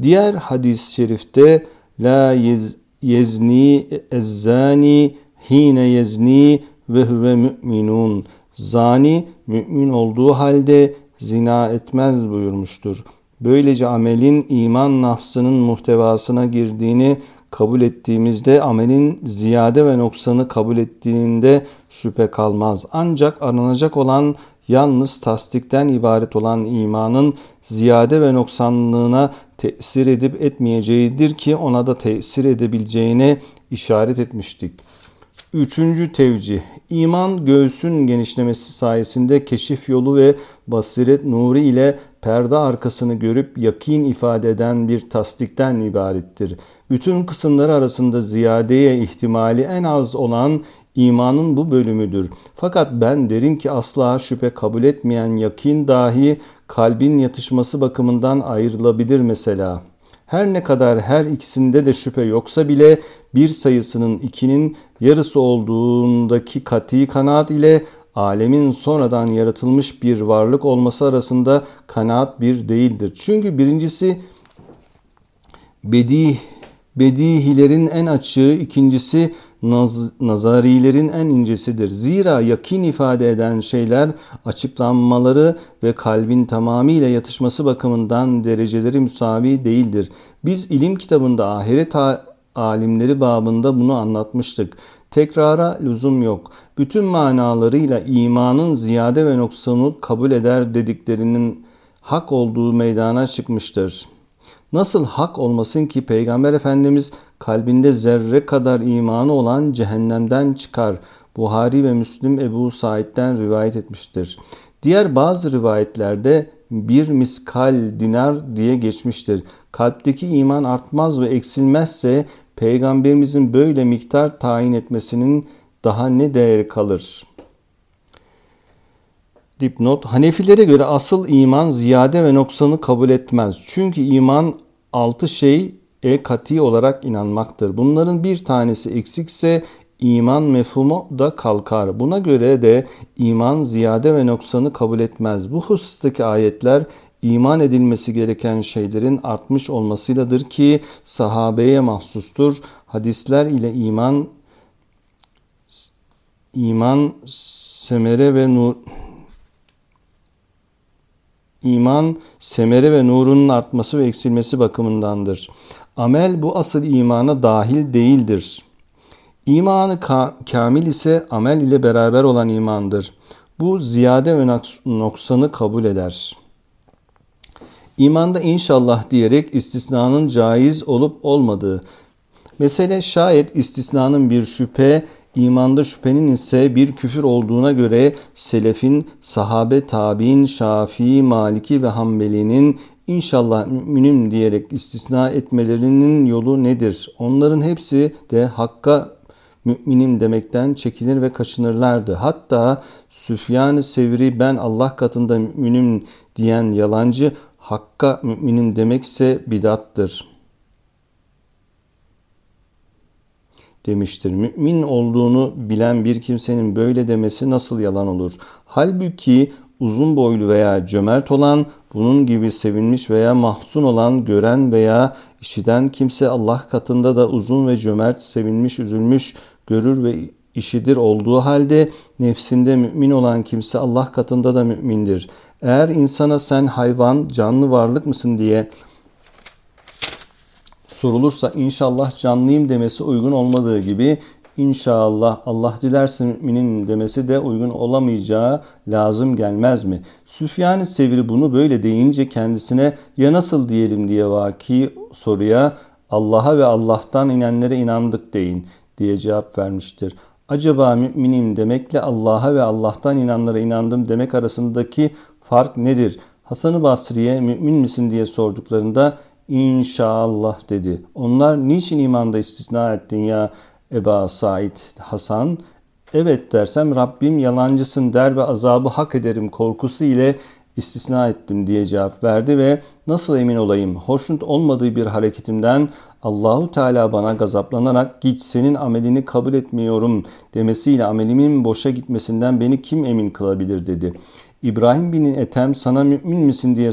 Diğer hadis-i şerifte la yez, yezni ezzani hine yezni ve huve müminun. Zani mümin olduğu halde zina etmez buyurmuştur. Böylece amelin iman nafsının muhtevasına girdiğini kabul ettiğimizde amelin ziyade ve noksanı kabul ettiğinde şüphe kalmaz. Ancak aranacak olan yalnız tasdikten ibaret olan imanın ziyade ve noksanlığına tesir edip etmeyeceğidir ki ona da tesir edebileceğine işaret etmiştik. Üçüncü tevcih. İman göğsün genişlemesi sayesinde keşif yolu ve basiret nuru ile perde arkasını görüp yakin ifade eden bir tasdikten ibarettir. Bütün kısımları arasında ziyadeye ihtimali en az olan imanın bu bölümüdür. Fakat ben derim ki asla şüphe kabul etmeyen yakin dahi kalbin yatışması bakımından ayrılabilir mesela.'' Her ne kadar her ikisinde de şüphe yoksa bile bir sayısının ikinin yarısı olduğundaki kati kanaat ile alemin sonradan yaratılmış bir varlık olması arasında kanaat bir değildir. Çünkü birincisi bedih, bedihilerin en açığı, ikincisi naz, nazarilerin en incesidir. Zira yakin ifade eden şeyler açıklanmaları ve kalbin tamamıyla yatışması bakımından dereceleri müsavi değildir. Biz ilim kitabında ahiret alimleri babında bunu anlatmıştık. Tekrara lüzum yok. Bütün manalarıyla imanın ziyade ve noksanı kabul eder dediklerinin hak olduğu meydana çıkmıştır. Nasıl hak olmasın ki Peygamber Efendimiz kalbinde zerre kadar imanı olan cehennemden çıkar. Buhari ve Müslim Ebu Said'den rivayet etmiştir. Diğer bazı rivayetlerde bir miskal dinar diye geçmiştir. Kalpteki iman artmaz ve eksilmezse peygamberimizin böyle miktar tayin etmesinin daha ne değeri kalır? Dipnot Hanefilere göre asıl iman ziyade ve noksanı kabul etmez. Çünkü iman altı şey e kati olarak inanmaktır. Bunların bir tanesi eksikse iman mefhumu da kalkar. Buna göre de iman ziyade ve noksanı kabul etmez. Bu husustaki ayetler iman edilmesi gereken şeylerin artmış olmasıyladır ki sahabeye mahsustur. Hadisler ile iman iman semere ve nur iman semere ve nurunun artması ve eksilmesi bakımındandır. Amel bu asıl imana dahil değildir. İmanı ka- kamil ise amel ile beraber olan imandır. Bu ziyade ve noksanı kabul eder. İmanda inşallah diyerek istisnanın caiz olup olmadığı. Mesele şayet istisnanın bir şüphe, imanda şüphenin ise bir küfür olduğuna göre selefin, sahabe tabi'in, şafii, maliki ve hanbelinin İnşallah müminim diyerek istisna etmelerinin yolu nedir? Onların hepsi de hakka müminim demekten çekinir ve kaçınırlardı. Hatta Süfyan-ı Sevri ben Allah katında müminim diyen yalancı hakka müminim demekse bidattır demiştir. Mümin olduğunu bilen bir kimsenin böyle demesi nasıl yalan olur? Halbuki uzun boylu veya cömert olan, bunun gibi sevinmiş veya mahzun olan, gören veya işiden kimse Allah katında da uzun ve cömert, sevinmiş, üzülmüş, görür ve işidir olduğu halde nefsinde mümin olan kimse Allah katında da mümindir. Eğer insana sen hayvan, canlı varlık mısın diye sorulursa inşallah canlıyım demesi uygun olmadığı gibi İnşallah Allah dilerse müminin demesi de uygun olamayacağı lazım gelmez mi? Süfyan-ı Sevri bunu böyle deyince kendisine ya nasıl diyelim diye vaki soruya Allah'a ve Allah'tan inenlere inandık deyin diye cevap vermiştir. Acaba müminim demekle Allah'a ve Allah'tan inanlara inandım demek arasındaki fark nedir? Hasan-ı Basri'ye mümin misin diye sorduklarında inşallah dedi. Onlar niçin imanda istisna ettin ya Eba Said Hasan evet dersem Rabbim yalancısın der ve azabı hak ederim korkusu ile istisna ettim diye cevap verdi ve nasıl emin olayım hoşnut olmadığı bir hareketimden Allahu Teala bana gazaplanarak git senin amelini kabul etmiyorum demesiyle amelimin boşa gitmesinden beni kim emin kılabilir dedi. İbrahim bin Ethem sana mümin misin diye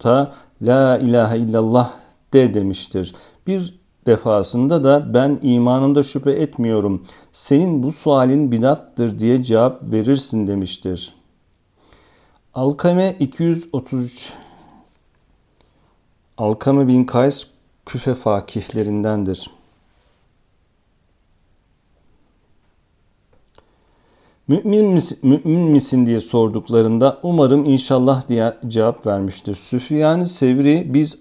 soruldukta la ilahe illallah de demiştir. Bir defasında da ben imanımda şüphe etmiyorum. Senin bu sualin bidattır diye cevap verirsin demiştir. Alkame 233 Alkame bin Kays küfe fakihlerindendir. Mümin misin, mümin misin diye sorduklarında umarım inşallah diye cevap vermiştir. Süfyan-ı Sevri biz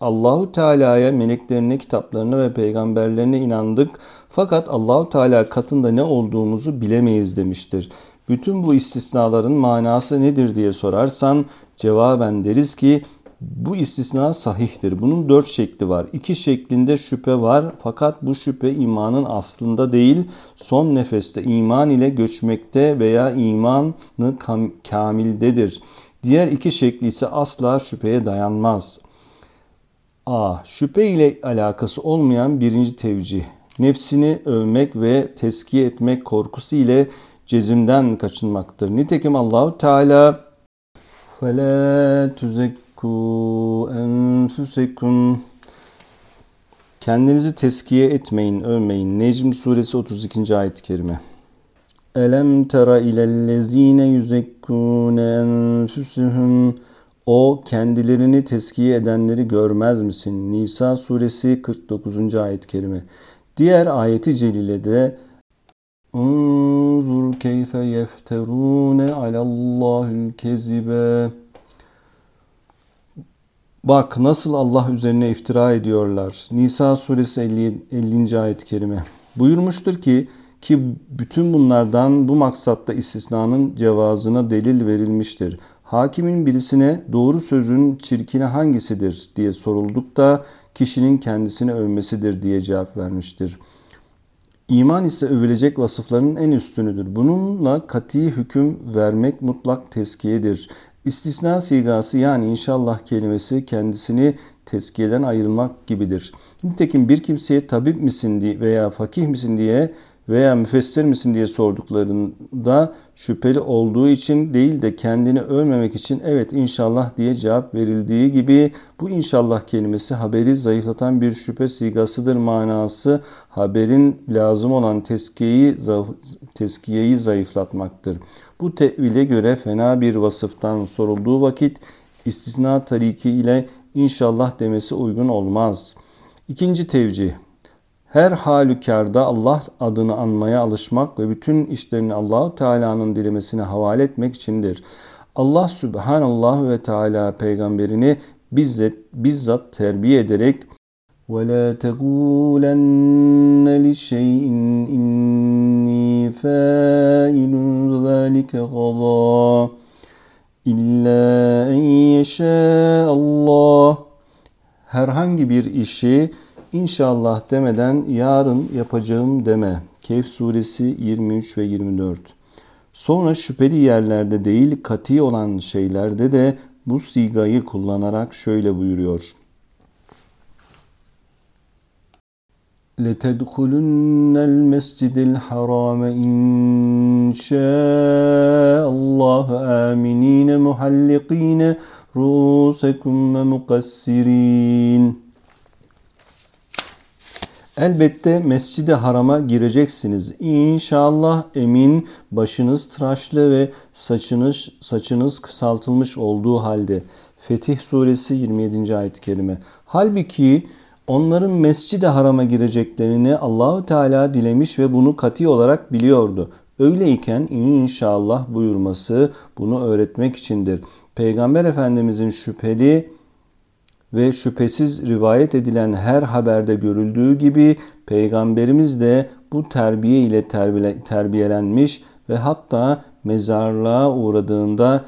Allahu Teala'ya, meleklerine, kitaplarına ve peygamberlerine inandık. Fakat Allahu Teala katında ne olduğumuzu bilemeyiz demiştir. Bütün bu istisnaların manası nedir diye sorarsan cevaben deriz ki bu istisna sahihtir. Bunun dört şekli var. İki şeklinde şüphe var fakat bu şüphe imanın aslında değil son nefeste iman ile göçmekte veya imanı kamildedir. Diğer iki şekli ise asla şüpheye dayanmaz. A. Şüphe ile alakası olmayan birinci tevcih. Nefsini övmek ve teskiye etmek korkusu ile cezimden kaçınmaktır. Nitekim Allahu Teala فَلَا تُزَكُّوا أَنْفُسَكُمْ Kendinizi teskiye etmeyin, övmeyin. Necm suresi 32. ayet-i kerime. Elem tera ilellezine yuzekkûne enfusuhum o kendilerini teskiye edenleri görmez misin? Nisa suresi 49. ayet-i kerime. Diğer ayeti celilede Unzur keyfe yefterune alallahül kezibe Bak nasıl Allah üzerine iftira ediyorlar. Nisa suresi 50. 50. ayet-i kerime. Buyurmuştur ki ki bütün bunlardan bu maksatta istisnanın cevazına delil verilmiştir. Hakimin birisine doğru sözün çirkine hangisidir diye sorulduk da kişinin kendisini övmesidir diye cevap vermiştir. İman ise övülecek vasıfların en üstünüdür. Bununla kati hüküm vermek mutlak teskiyedir. İstisna sigası yani inşallah kelimesi kendisini tezkiyeden ayrılmak gibidir. Nitekim bir kimseye tabip misin diye veya fakih misin diye veya müfessir misin diye sorduklarında şüpheli olduğu için değil de kendini ölmemek için evet inşallah diye cevap verildiği gibi bu inşallah kelimesi haberi zayıflatan bir şüphe sigasıdır manası haberin lazım olan teskiyeyi, teskiyeyi zayıflatmaktır. Bu tevile göre fena bir vasıftan sorulduğu vakit istisna tariki ile inşallah demesi uygun olmaz. İkinci tevcih her halükarda Allah adını anmaya alışmak ve bütün işlerini Allahu Teala'nın dilemesine havale etmek içindir. Allah Subhanallah ve Teala peygamberini bizzat, bizzat terbiye ederek وَلَا تَقُولَنَّ لِشَيْءٍ إِنِّي فَائِلٌ ذَلِكَ غَضَى İlla en yeşâ Allah. Herhangi bir işi İnşallah demeden yarın yapacağım deme. Kehf suresi 23 ve 24. Sonra şüpheli yerlerde değil kati olan şeylerde de bu sigayı kullanarak şöyle buyuruyor. لَتَدْخُلُنَّ الْمَسْجِدِ الْحَرَامَ اِنْ شَاءَ اللّٰهُ آمِنِينَ مُحَلِّقِينَ رُؤُسَكُمْ وَمُقَسِّرِينَ Elbette mescidi harama gireceksiniz. İnşallah emin başınız tıraşlı ve saçınız, saçınız kısaltılmış olduğu halde. Fetih suresi 27. ayet-i kerime. Halbuki onların mescidi harama gireceklerini Allahu Teala dilemiş ve bunu kati olarak biliyordu. Öyleyken inşallah buyurması bunu öğretmek içindir. Peygamber Efendimizin şüpheli ve şüphesiz rivayet edilen her haberde görüldüğü gibi peygamberimiz de bu terbiye ile terbiyelenmiş ve hatta mezarlığa uğradığında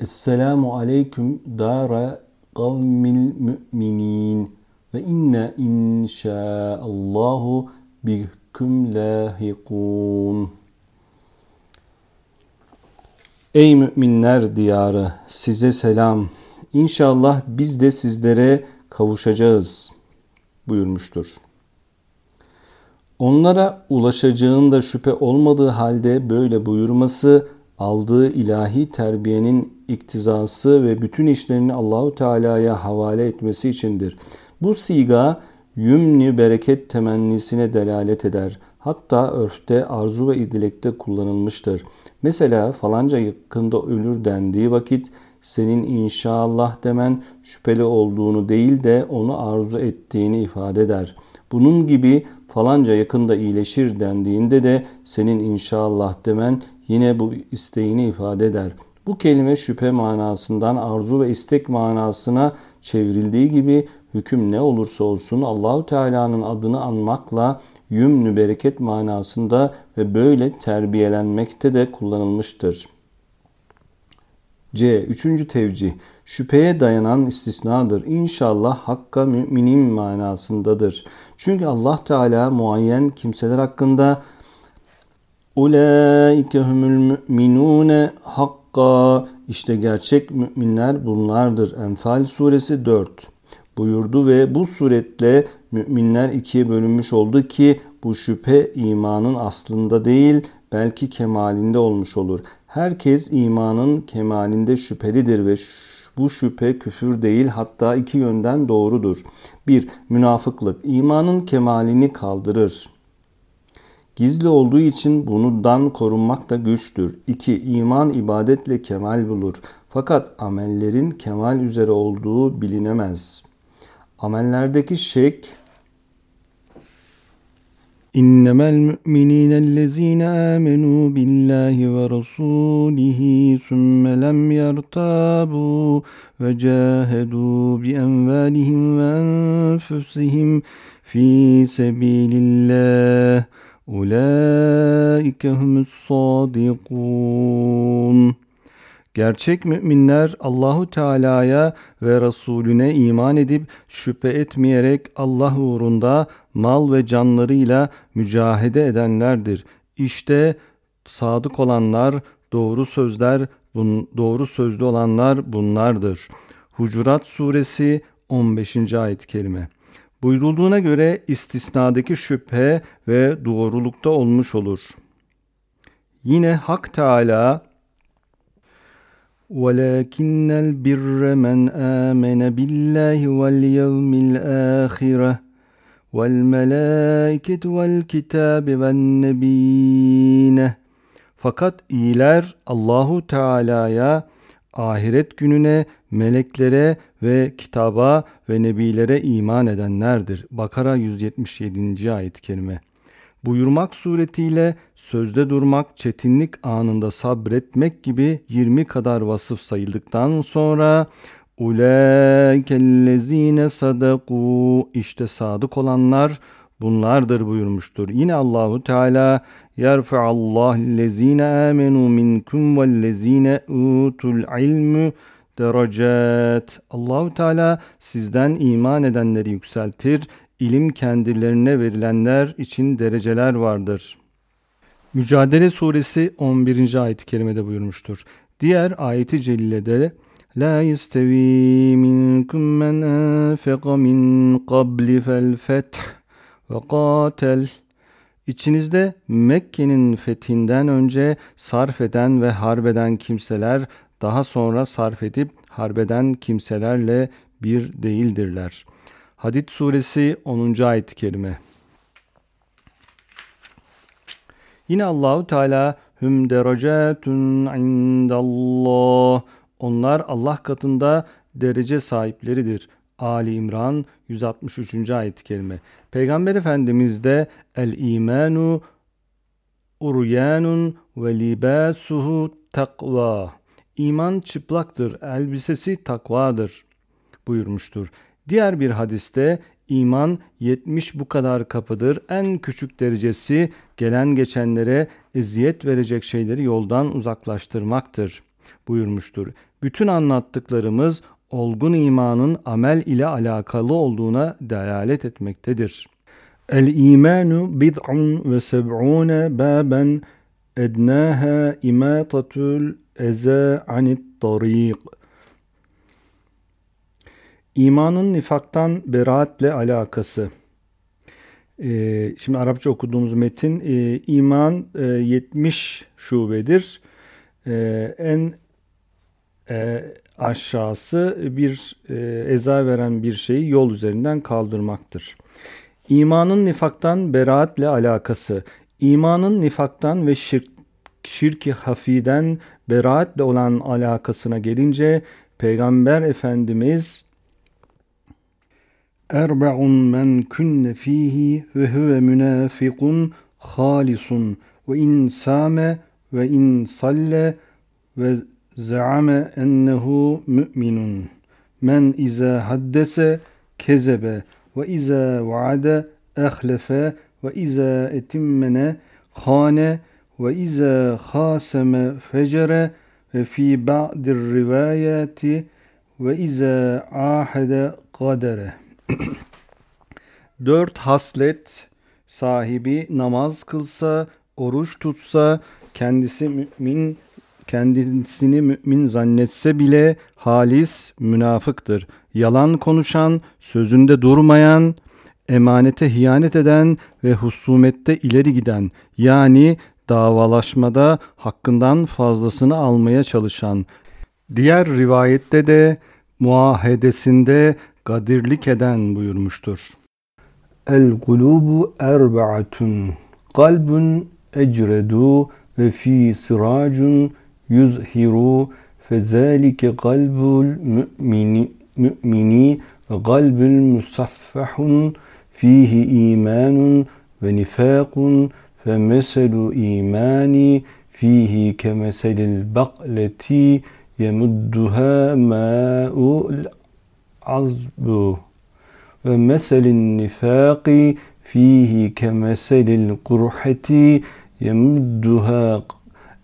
Esselamu aleyküm dara kavmil müminin ve inne inşaallahu bihküm lahikun. Ey müminler diyarı size selam. İnşallah biz de sizlere kavuşacağız buyurmuştur. Onlara ulaşacağında şüphe olmadığı halde böyle buyurması aldığı ilahi terbiyenin iktizası ve bütün işlerini Allahu Teala'ya havale etmesi içindir. Bu siga yümni bereket temennisine delalet eder. Hatta örfte arzu ve idilekte kullanılmıştır. Mesela falanca yakında ölür dendiği vakit senin inşallah demen şüpheli olduğunu değil de onu arzu ettiğini ifade eder. Bunun gibi falanca yakında iyileşir dendiğinde de senin inşallah demen yine bu isteğini ifade eder. Bu kelime şüphe manasından arzu ve istek manasına çevrildiği gibi hüküm ne olursa olsun Allahu Teala'nın adını anmakla yümnü bereket manasında ve böyle terbiyelenmekte de kullanılmıştır. C. Üçüncü tevcih. Şüpheye dayanan istisnadır. İnşallah hakka müminim manasındadır. Çünkü Allah Teala muayyen kimseler hakkında Ulaike humul müminune hakka işte gerçek müminler bunlardır. Enfal suresi 4 buyurdu ve bu suretle müminler ikiye bölünmüş oldu ki bu şüphe imanın aslında değil belki kemalinde olmuş olur. Herkes imanın kemalinde şüphelidir ve bu şüphe küfür değil hatta iki yönden doğrudur. 1. Münafıklık imanın kemalini kaldırır. Gizli olduğu için bundan korunmak da güçtür. 2. İman ibadetle kemal bulur. Fakat amellerin kemal üzere olduğu bilinemez. Amellerdeki şirk İnnemel mü'minînellezîne âmenû billâhi ve rasûlihi sümme lem yertâbû ve cahedû bi envâlihim ve enfusihim fî sebîlillâh. Ulaike humus sâdikûn. Gerçek müminler Allahu Teala'ya ve Resulüne iman edip şüphe etmeyerek Allah uğrunda mal ve canlarıyla mücahede edenlerdir. İşte sadık olanlar, doğru sözler, doğru sözlü olanlar bunlardır. Hucurat suresi 15. ayet-i kerime. Buyurulduğuna göre istisnadaki şüphe ve doğrulukta olmuş olur. Yine Hak Teala وَلَكِنَّ الْبِرَّ مَنْ آمَنَ بِاللّٰهِ وَالْيَوْمِ الْآخِرَةِ وَالْمَلَائِكَةِ وَالْكِتَابِ وَالنَّبِيِّينَ Fakat iyiler Allahu Teala'ya, ahiret gününe, meleklere ve kitaba ve nebilere iman edenlerdir. Bakara 177. ayet-i kerime. Buyurmak suretiyle sözde durmak, çetinlik anında sabretmek gibi 20 kadar vasıf sayıldıktan sonra Ulaikellezine sadaku işte sadık olanlar bunlardır buyurmuştur. Yine Allahu Teala yerfa'allahu lezine amenu minkum vellezine utul ilmu derecat. Allahu Teala sizden iman edenleri yükseltir. İlim kendilerine verilenler için dereceler vardır. Mücadele suresi 11. ayet-i kerimede buyurmuştur. Diğer ayeti celilede La yestevi minkum men enfeka min qabli fel feth ve qatel İçinizde Mekke'nin fethinden önce sarf eden ve harbeden kimseler daha sonra sarf edip harbeden kimselerle bir değildirler. Hadid suresi 10. ayet-i kerime. Yine Allahu Teala hüm derecatun indallah. Onlar Allah katında derece sahipleridir. Ali İmran 163. ayet-i kerime. Peygamber Efendimiz de el imanu uryanun ve libasuhu takva. İman çıplaktır, elbisesi takvadır buyurmuştur. Diğer bir hadiste iman 70 bu kadar kapıdır. En küçük derecesi gelen geçenlere eziyet verecek şeyleri yoldan uzaklaştırmaktır buyurmuştur. Bütün anlattıklarımız olgun imanın amel ile alakalı olduğuna delalet etmektedir. El imanu bid'un ve seb'une baben ednaha imatatul eza anit tariq. İmanın nifaktan beraatle alakası. Ee, şimdi Arapça okuduğumuz metin e, iman e, 70 şubedir. E, en e, aşağısı bir e, eza veren bir şeyi yol üzerinden kaldırmaktır. İmanın nifaktan beraatle alakası. İmanın nifaktan ve şirk, şirki hafiden beraatle olan alakasına gelince Peygamber Efendimiz Erbe'un men kunne fihi ve huve münafikun halisun ve in same ve in salle ve zaame ennehu müminun. Men iza haddese kezebe ve iza vaade ehlefe ve iza etimmene khane ve iza khaseme *coughs* Dört haslet sahibi namaz kılsa, oruç tutsa, kendisi mümin kendisini mümin zannetse bile halis münafıktır. Yalan konuşan, sözünde durmayan, emanete hiyanet eden ve husumette ileri giden yani davalaşmada hakkından fazlasını almaya çalışan. Diğer rivayette de muahedesinde gadirlik eden buyurmuştur. El kulubu erba'atun kalbun ecredu ve fi siracun yuzhiru fezalike kalbul mümini, mümini ve kalbül musaffahun fihi imanun ve nifakun femeselu imani fihi kemeselil bakleti yemudduha ma'ul عذب ومثل النفاق فيه كمثل القرحة يمدها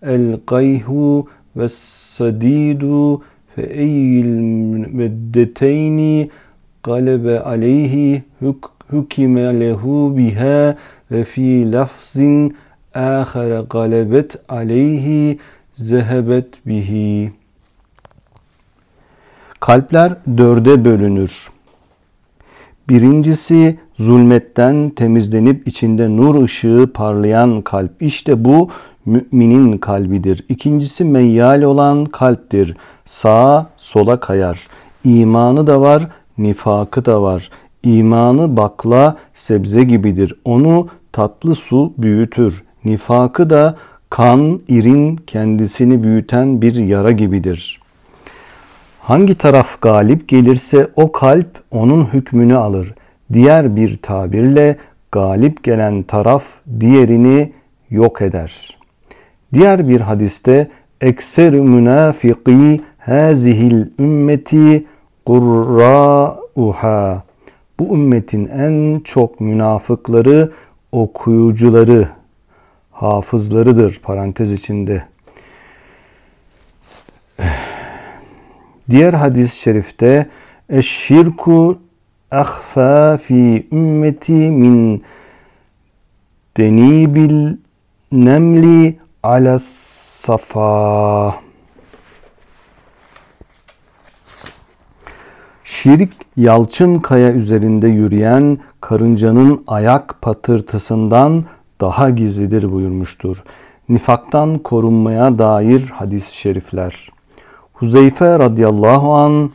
القيه والصديد فأي المدتين قلب عليه حكم له بها وفي لفظ آخر قلبت عليه ذهبت به. Kalpler dörde bölünür. Birincisi zulmetten temizlenip içinde nur ışığı parlayan kalp. İşte bu müminin kalbidir. İkincisi meyyal olan kalptir. Sağa sola kayar. İmanı da var, nifakı da var. İmanı bakla, sebze gibidir. Onu tatlı su büyütür. Nifakı da kan, irin kendisini büyüten bir yara gibidir. Hangi taraf galip gelirse o kalp onun hükmünü alır. Diğer bir tabirle galip gelen taraf diğerini yok eder. Diğer bir hadiste ekser münafiki hazihil ümmeti qurra'uha bu ümmetin en çok münafıkları okuyucuları, hafızlarıdır parantez içinde. Diğer hadis-i şerifte eşşirku ahfa fi ümmeti min denibil nemli ala safa. Şirk yalçın kaya üzerinde yürüyen karıncanın ayak patırtısından daha gizlidir buyurmuştur. Nifaktan korunmaya dair hadis-i şerifler. Huzeyfe radıyallahu an.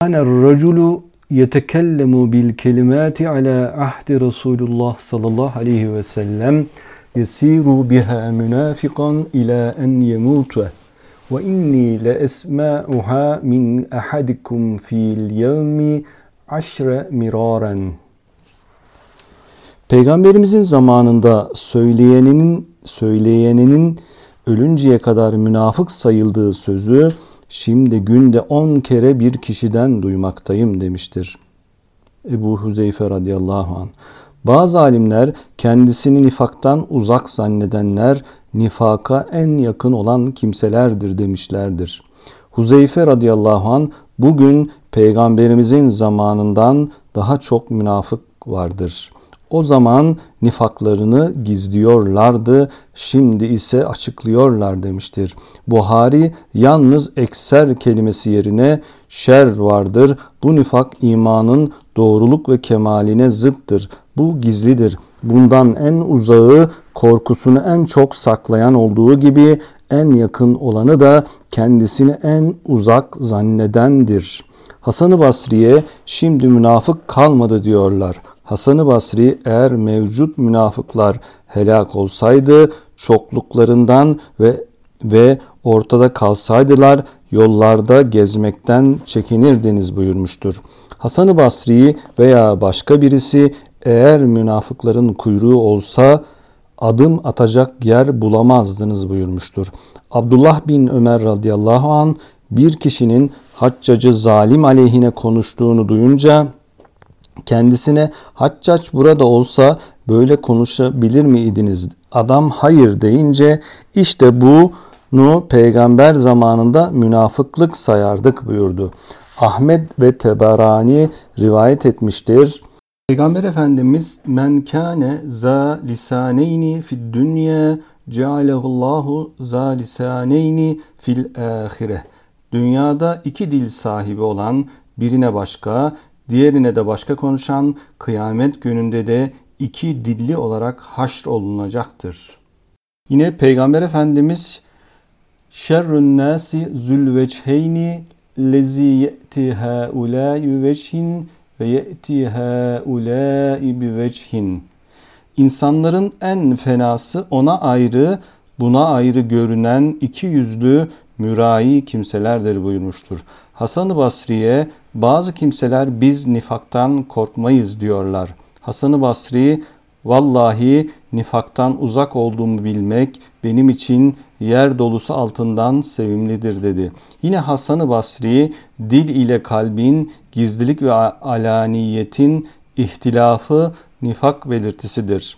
Kana raculu yetekellemu bil kelimati ala ahdi Resulullah sallallahu aleyhi ve sellem. Yesiru biha münafikan ila en yemutu. Ve inni le esma'uha min ahadikum fil yevmi aşre miraren. Peygamberimizin zamanında söyleyeninin söyleyeninin ölünceye kadar münafık sayıldığı sözü şimdi günde on kere bir kişiden duymaktayım demiştir. Ebu Huzeyfe radıyallahu anh. Bazı alimler kendisini nifaktan uzak zannedenler nifaka en yakın olan kimselerdir demişlerdir. Huzeyfe radıyallahu an bugün peygamberimizin zamanından daha çok münafık vardır. O zaman nifaklarını gizliyorlardı, şimdi ise açıklıyorlar demiştir. Buhari yalnız ekser kelimesi yerine şer vardır. Bu nifak imanın doğruluk ve kemaline zıttır. Bu gizlidir. Bundan en uzağı korkusunu en çok saklayan olduğu gibi en yakın olanı da kendisini en uzak zannedendir. Hasan-ı Basri'ye şimdi münafık kalmadı diyorlar. Hasan-ı Basri eğer mevcut münafıklar helak olsaydı çokluklarından ve ve ortada kalsaydılar yollarda gezmekten çekinirdiniz buyurmuştur. Hasan-ı Basri veya başka birisi eğer münafıkların kuyruğu olsa adım atacak yer bulamazdınız buyurmuştur. Abdullah bin Ömer radıyallahu an bir kişinin haccacı zalim aleyhine konuştuğunu duyunca kendisine haccaç burada olsa böyle konuşabilir miydiniz? Adam hayır deyince işte bunu peygamber zamanında münafıklık sayardık buyurdu. Ahmet ve Tebarani rivayet etmiştir. Peygamber Efendimiz men kâne za lisaneyni fid dünya cealehullahu za lisaneyni fil ahire. Dünyada iki dil sahibi olan birine başka, diğerine de başka konuşan kıyamet gününde de iki dilli olarak haşr olunacaktır. Yine Peygamber Efendimiz şerrün nasi zülveçheyni lezi ye'ti haulâ veçhin ve ye'ti haulâi bi veçhin. İnsanların en fenası ona ayrı, buna ayrı görünen iki yüzlü mürai kimselerdir buyurmuştur. Hasan-ı Basri'ye bazı kimseler biz nifaktan korkmayız diyorlar. Hasan-ı Basri Vallahi nifaktan uzak olduğumu bilmek benim için yer dolusu altından sevimlidir dedi. Yine Hasan-ı Basri dil ile kalbin gizlilik ve alaniyetin ihtilafı nifak belirtisidir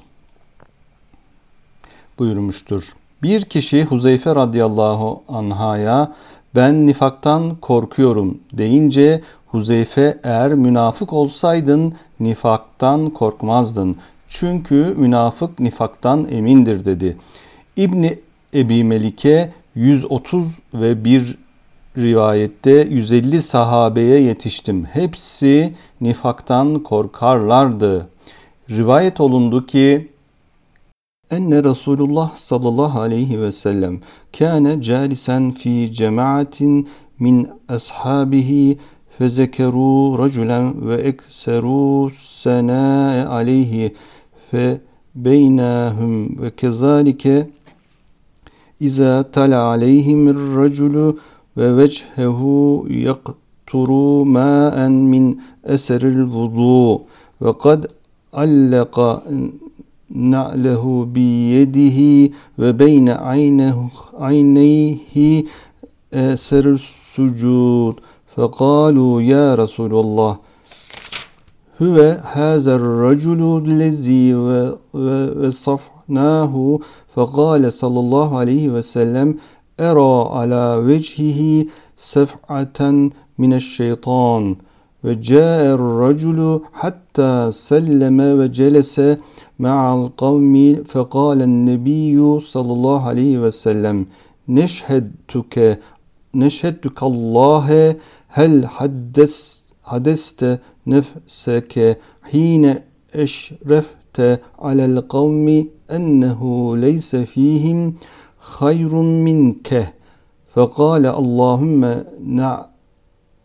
buyurmuştur. Bir kişi Huzeyfe radıyallahu anhaya ben nifaktan korkuyorum deyince Huzeyfe eğer münafık olsaydın nifaktan korkmazdın. Çünkü münafık nifaktan emindir dedi. İbni Ebi Melike 130 ve bir rivayette 150 sahabeye yetiştim. Hepsi nifaktan korkarlardı. Rivayet olundu ki enne Resulullah sallallahu aleyhi ve sellem kâne calisen fi cemaatin min ashabihi fezekerû raculen ve ekserû senâe aleyhi fe beynâhum ve kezalike İza tala aleyhimir raculu ve vechhehu yakturu ma'en min eseril vudu ve kad allaka na'lehu biyedihi ve beyne ayneyhi eser sucud fekalu ya Resulallah huve hazer raculu lezi ve, ve, ve safnahu fekale sallallahu aleyhi ve sellem era ala vecihi sef'aten mineşşeytan ve ca'er raculu hatta مع القوم فقال النبي صلى الله عليه وسلم نشهدك نشهدك الله هل حدث حدثت نفسك حين أشرفت على القوم أنه ليس فيهم خير منك فقال اللهم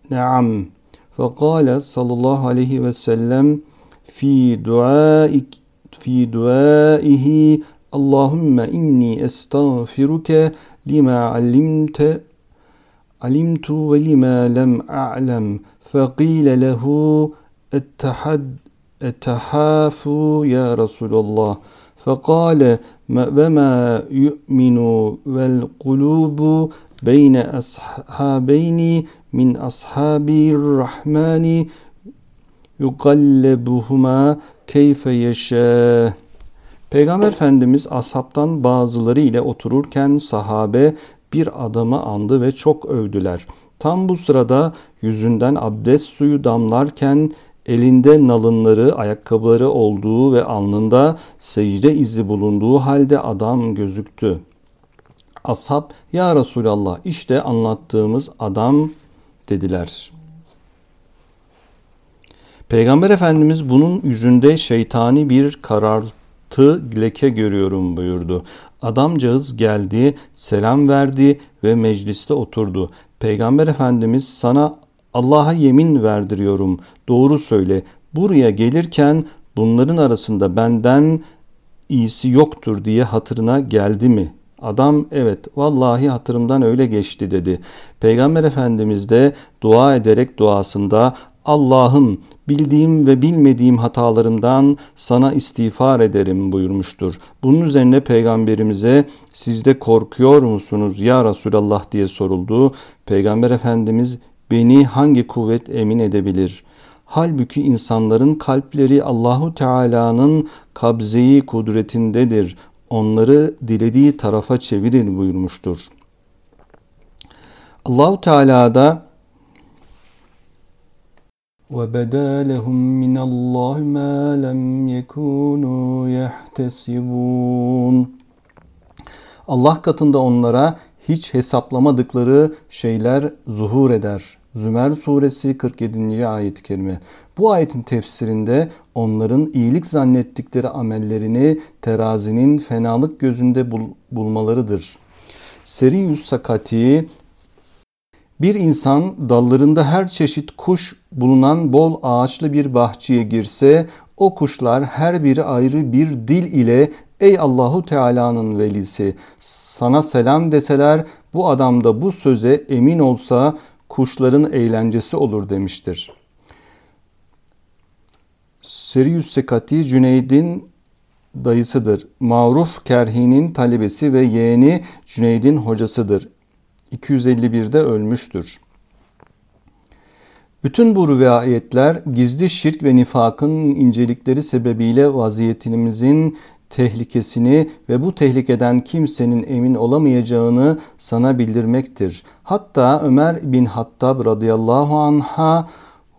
نعم. فقال صلى الله عليه وسلم في دعائك في دعائه اللهم إني أستغفرك لما علمت علمت ولما لم أعلم. فقيل له التحد التحاف يا رسول الله؟ فقال وما يؤمن والقلوب بين أصحابين من أصحاب الرحمن yukallebuhuma keyfe yeşâ. Peygamber Efendimiz ashabtan bazıları ile otururken sahabe bir adamı andı ve çok övdüler. Tam bu sırada yüzünden abdest suyu damlarken elinde nalınları, ayakkabıları olduğu ve alnında secde izi bulunduğu halde adam gözüktü. Ashab, ya Resulallah işte anlattığımız adam dediler. Peygamber Efendimiz bunun yüzünde şeytani bir karartı leke görüyorum buyurdu. Adamcağız geldi, selam verdi ve mecliste oturdu. Peygamber Efendimiz sana Allah'a yemin verdiriyorum. Doğru söyle. Buraya gelirken bunların arasında benden iyisi yoktur diye hatırına geldi mi? Adam evet vallahi hatırımdan öyle geçti dedi. Peygamber Efendimiz de dua ederek duasında Allah'ım bildiğim ve bilmediğim hatalarımdan sana istiğfar ederim buyurmuştur. Bunun üzerine peygamberimize siz de korkuyor musunuz ya Resulallah diye soruldu. Peygamber Efendimiz beni hangi kuvvet emin edebilir? Halbuki insanların kalpleri Allahu Teala'nın kabzeyi kudretindedir. Onları dilediği tarafa çevirin buyurmuştur. Allahu Teala da وَبَدَا لَهُم مِّنَ اللّٰهِ مَا لَمْ يَكُونُوا يَحْتَسِبُونَ Allah katında onlara hiç hesaplamadıkları şeyler zuhur eder. Zümer suresi 47. ayet-i kerime. Bu ayetin tefsirinde onların iyilik zannettikleri amellerini terazinin fenalık gözünde bul bulmalarıdır. Serius Sakati bir insan dallarında her çeşit kuş bulunan bol ağaçlı bir bahçeye girse o kuşlar her biri ayrı bir dil ile ey Allahu Teala'nın velisi sana selam deseler bu adam da bu söze emin olsa kuşların eğlencesi olur demiştir. Serius Sekati Cüneyd'in dayısıdır. Maruf Kerhi'nin talebesi ve yeğeni Cüneyd'in hocasıdır. 251'de ölmüştür. Bütün bu rivayetler gizli şirk ve nifakın incelikleri sebebiyle vaziyetimizin tehlikesini ve bu tehlikeden kimsenin emin olamayacağını sana bildirmektir. Hatta Ömer bin Hattab radıyallahu anha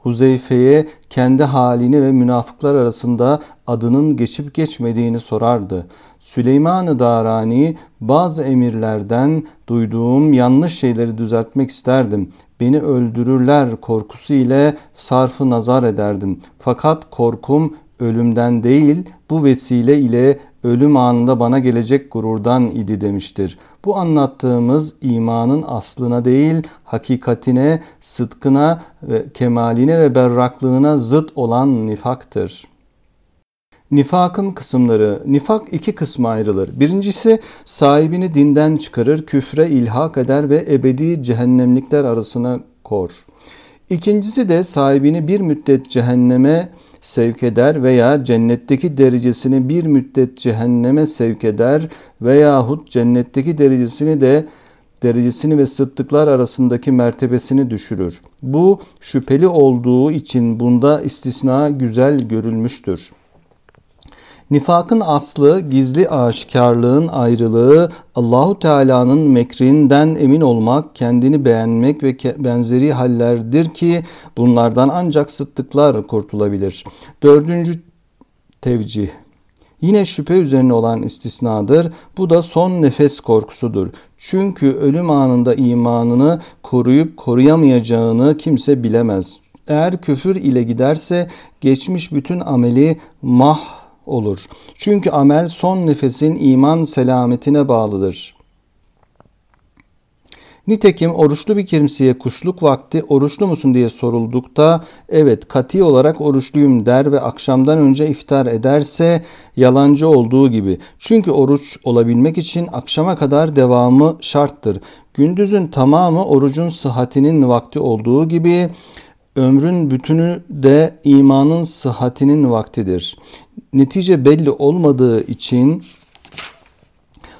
Huzeyfe'ye kendi halini ve münafıklar arasında adının geçip geçmediğini sorardı. Süleyman-ı Darani bazı emirlerden duyduğum yanlış şeyleri düzeltmek isterdim. Beni öldürürler korkusu ile sarfı nazar ederdim. Fakat korkum ölümden değil bu vesile ile ölüm anında bana gelecek gururdan idi demiştir. Bu anlattığımız imanın aslına değil hakikatine, sıdkına, kemaline ve berraklığına zıt olan nifaktır. Nifakın kısımları, nifak iki kısma ayrılır. Birincisi sahibini dinden çıkarır, küfre ilhak eder ve ebedi cehennemlikler arasına kor. İkincisi de sahibini bir müddet cehenneme sevk eder veya cennetteki derecesini bir müddet cehenneme sevk eder veyahut cennetteki derecesini de derecesini ve sıddıklar arasındaki mertebesini düşürür. Bu şüpheli olduğu için bunda istisna güzel görülmüştür. Nifakın aslı gizli aşikarlığın ayrılığı, Allahu Teala'nın mekrinden emin olmak, kendini beğenmek ve benzeri hallerdir ki bunlardan ancak sıddıklar kurtulabilir. Dördüncü tevcih Yine şüphe üzerine olan istisnadır. Bu da son nefes korkusudur. Çünkü ölüm anında imanını koruyup koruyamayacağını kimse bilemez. Eğer küfür ile giderse geçmiş bütün ameli mah olur. Çünkü amel son nefesin iman selametine bağlıdır. Nitekim oruçlu bir kimseye kuşluk vakti oruçlu musun diye soruldukta evet kati olarak oruçluyum der ve akşamdan önce iftar ederse yalancı olduğu gibi. Çünkü oruç olabilmek için akşama kadar devamı şarttır. Gündüzün tamamı orucun sıhhatinin vakti olduğu gibi ömrün bütünü de imanın sıhhatinin vaktidir netice belli olmadığı için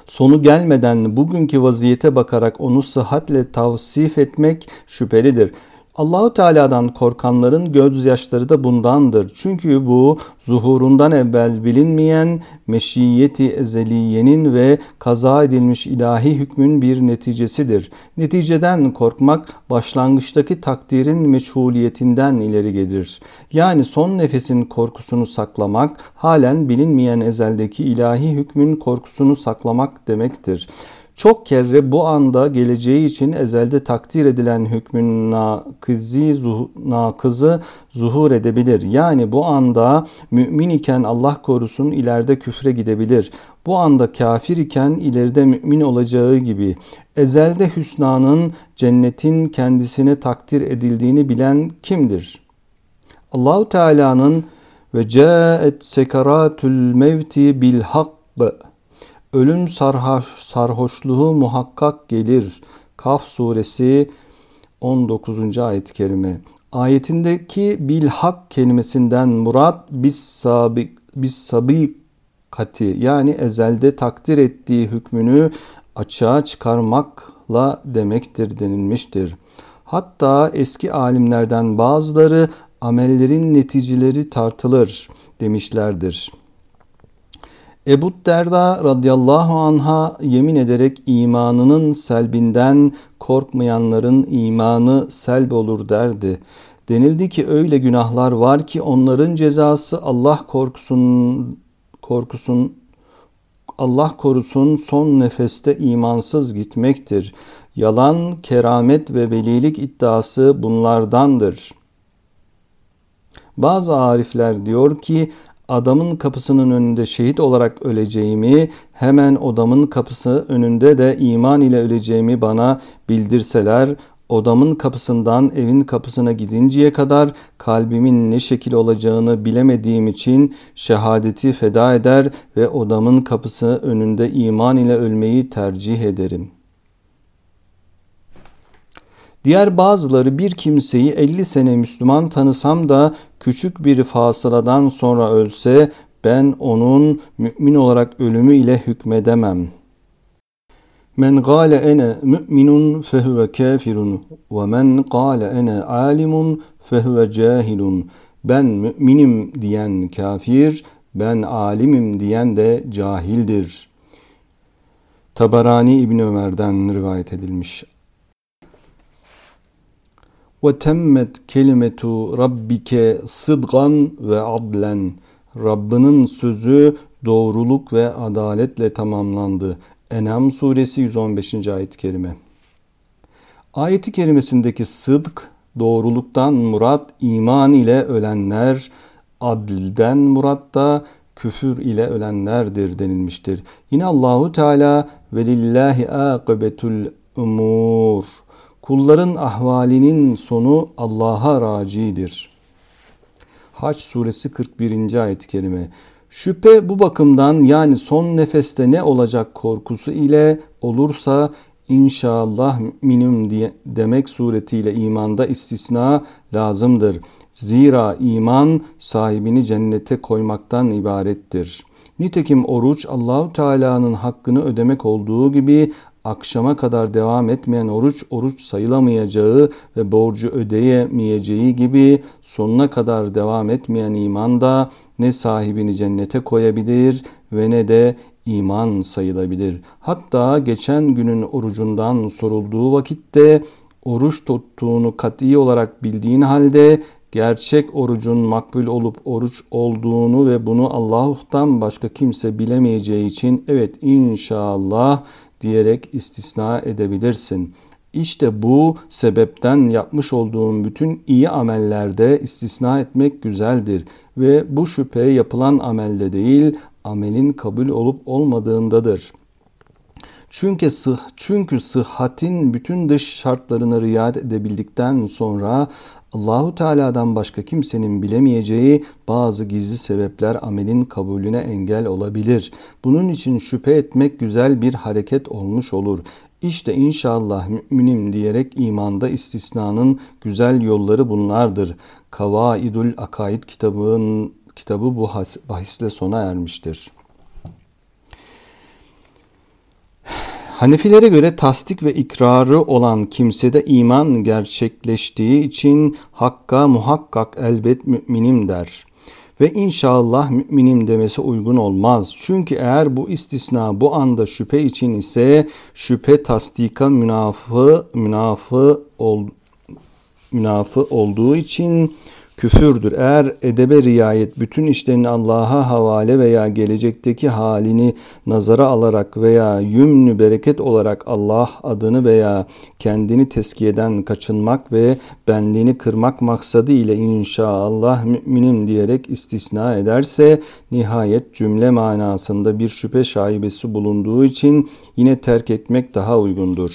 sonu gelmeden bugünkü vaziyete bakarak onu sıhhatle tavsif etmek şüphelidir. Allahu Teala'dan korkanların gözyaşları da bundandır. Çünkü bu zuhurundan evvel bilinmeyen meşiyeti ezeliyenin ve kaza edilmiş ilahi hükmün bir neticesidir. Neticeden korkmak başlangıçtaki takdirin meçhuliyetinden ileri gelir. Yani son nefesin korkusunu saklamak halen bilinmeyen ezeldeki ilahi hükmün korkusunu saklamak demektir çok kere bu anda geleceği için ezelde takdir edilen hükmün nakızi, zuh, nakızı zuhur edebilir. Yani bu anda mümin iken Allah korusun ileride küfre gidebilir. Bu anda kafir iken ileride mümin olacağı gibi ezelde hüsnanın cennetin kendisine takdir edildiğini bilen kimdir? Allahu Teala'nın ve caet sekaratul mevti bil hak ölüm sarhoş, sarhoşluğu muhakkak gelir. Kaf suresi 19. ayet-i kerime. Ayetindeki bilhak kelimesinden murat bis sabi bis sabikati yani ezelde takdir ettiği hükmünü açığa çıkarmakla demektir denilmiştir. Hatta eski alimlerden bazıları amellerin neticeleri tartılır demişlerdir. Ebu Derda radıyallahu anha yemin ederek imanının selbinden korkmayanların imanı selb olur derdi. Denildi ki öyle günahlar var ki onların cezası Allah korkusun korkusun Allah korusun son nefeste imansız gitmektir. Yalan, keramet ve velilik iddiası bunlardandır. Bazı arifler diyor ki adamın kapısının önünde şehit olarak öleceğimi, hemen odamın kapısı önünde de iman ile öleceğimi bana bildirseler, odamın kapısından evin kapısına gidinceye kadar kalbimin ne şekil olacağını bilemediğim için şehadeti feda eder ve odamın kapısı önünde iman ile ölmeyi tercih ederim. Diğer bazıları bir kimseyi 50 sene Müslüman tanısam da küçük bir fasıladan sonra ölse ben onun mümin olarak ölümü ile hükmedemem. Men gâle ene mü'minun fehuve kafirun ve men gâle ene alimun fehuve cahilun. Ben müminim diyen kafir, ben alimim diyen de cahildir. Tabarani İbni Ömer'den rivayet edilmiş. Ve temmet kelimetu rabbike sıdgan ve adlen. Rabbinin sözü doğruluk ve adaletle tamamlandı. Enam suresi 115. ayet-i kerime. Ayeti kerimesindeki sıdk, doğruluktan murat iman ile ölenler, adilden murat da küfür ile ölenlerdir denilmiştir. Yine Allahu Teala ve lillahi akibetul umur. Kulların ahvalinin sonu Allah'a racidir. Haç suresi 41. ayet-i kerime. Şüphe bu bakımdan yani son nefeste ne olacak korkusu ile olursa inşallah müminim diye demek suretiyle imanda istisna lazımdır. Zira iman sahibini cennete koymaktan ibarettir. Nitekim oruç Allahu Teala'nın hakkını ödemek olduğu gibi akşama kadar devam etmeyen oruç oruç sayılamayacağı ve borcu ödeyemeyeceği gibi sonuna kadar devam etmeyen iman da ne sahibini cennete koyabilir ve ne de iman sayılabilir. Hatta geçen günün orucundan sorulduğu vakitte oruç tuttuğunu kat'i olarak bildiğin halde gerçek orucun makbul olup oruç olduğunu ve bunu Allah'tan başka kimse bilemeyeceği için evet inşallah diyerek istisna edebilirsin. İşte bu sebepten yapmış olduğun bütün iyi amellerde istisna etmek güzeldir ve bu şüphe yapılan amelde değil, amelin kabul olup olmadığındadır. Çünkü sıh çünkü sıhhatin bütün dış şartlarını riayet edebildikten sonra Allahu Teala'dan başka kimsenin bilemeyeceği bazı gizli sebepler amelin kabulüne engel olabilir. Bunun için şüphe etmek güzel bir hareket olmuş olur. İşte inşallah müminim diyerek imanda istisnanın güzel yolları bunlardır. Kavaidul Akaid kitabının kitabı bu bahisle sona ermiştir. Hanefilere göre tasdik ve ikrarı olan kimsede iman gerçekleştiği için hakka muhakkak elbet müminim der. Ve inşallah müminim demesi uygun olmaz. Çünkü eğer bu istisna bu anda şüphe için ise şüphe tasdika münafı münafı ol, münafı olduğu için küfürdür. Eğer edebe riayet bütün işlerini Allah'a havale veya gelecekteki halini nazara alarak veya yümnü bereket olarak Allah adını veya kendini teskiyeden kaçınmak ve benliğini kırmak maksadı ile inşallah müminim diyerek istisna ederse nihayet cümle manasında bir şüphe şaibesi bulunduğu için yine terk etmek daha uygundur.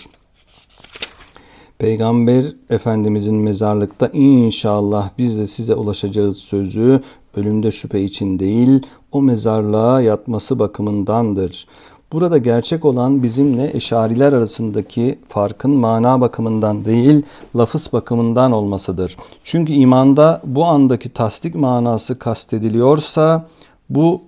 Peygamber Efendimizin mezarlıkta inşallah biz de size ulaşacağız sözü ölümde şüphe için değil o mezarlığa yatması bakımındandır. Burada gerçek olan bizimle eşariler arasındaki farkın mana bakımından değil lafız bakımından olmasıdır. Çünkü imanda bu andaki tasdik manası kastediliyorsa bu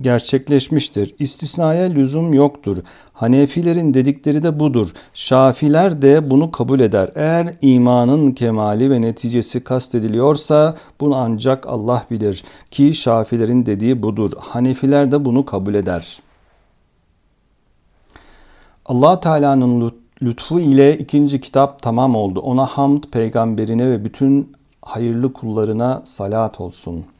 gerçekleşmiştir. İstisnaya lüzum yoktur. Hanefilerin dedikleri de budur. Şafiler de bunu kabul eder. Eğer imanın kemali ve neticesi kastediliyorsa bunu ancak Allah bilir ki Şafilerin dediği budur. Hanefiler de bunu kabul eder. Allah Teala'nın lütfu ile ikinci kitap tamam oldu. Ona hamd peygamberine ve bütün hayırlı kullarına salat olsun.''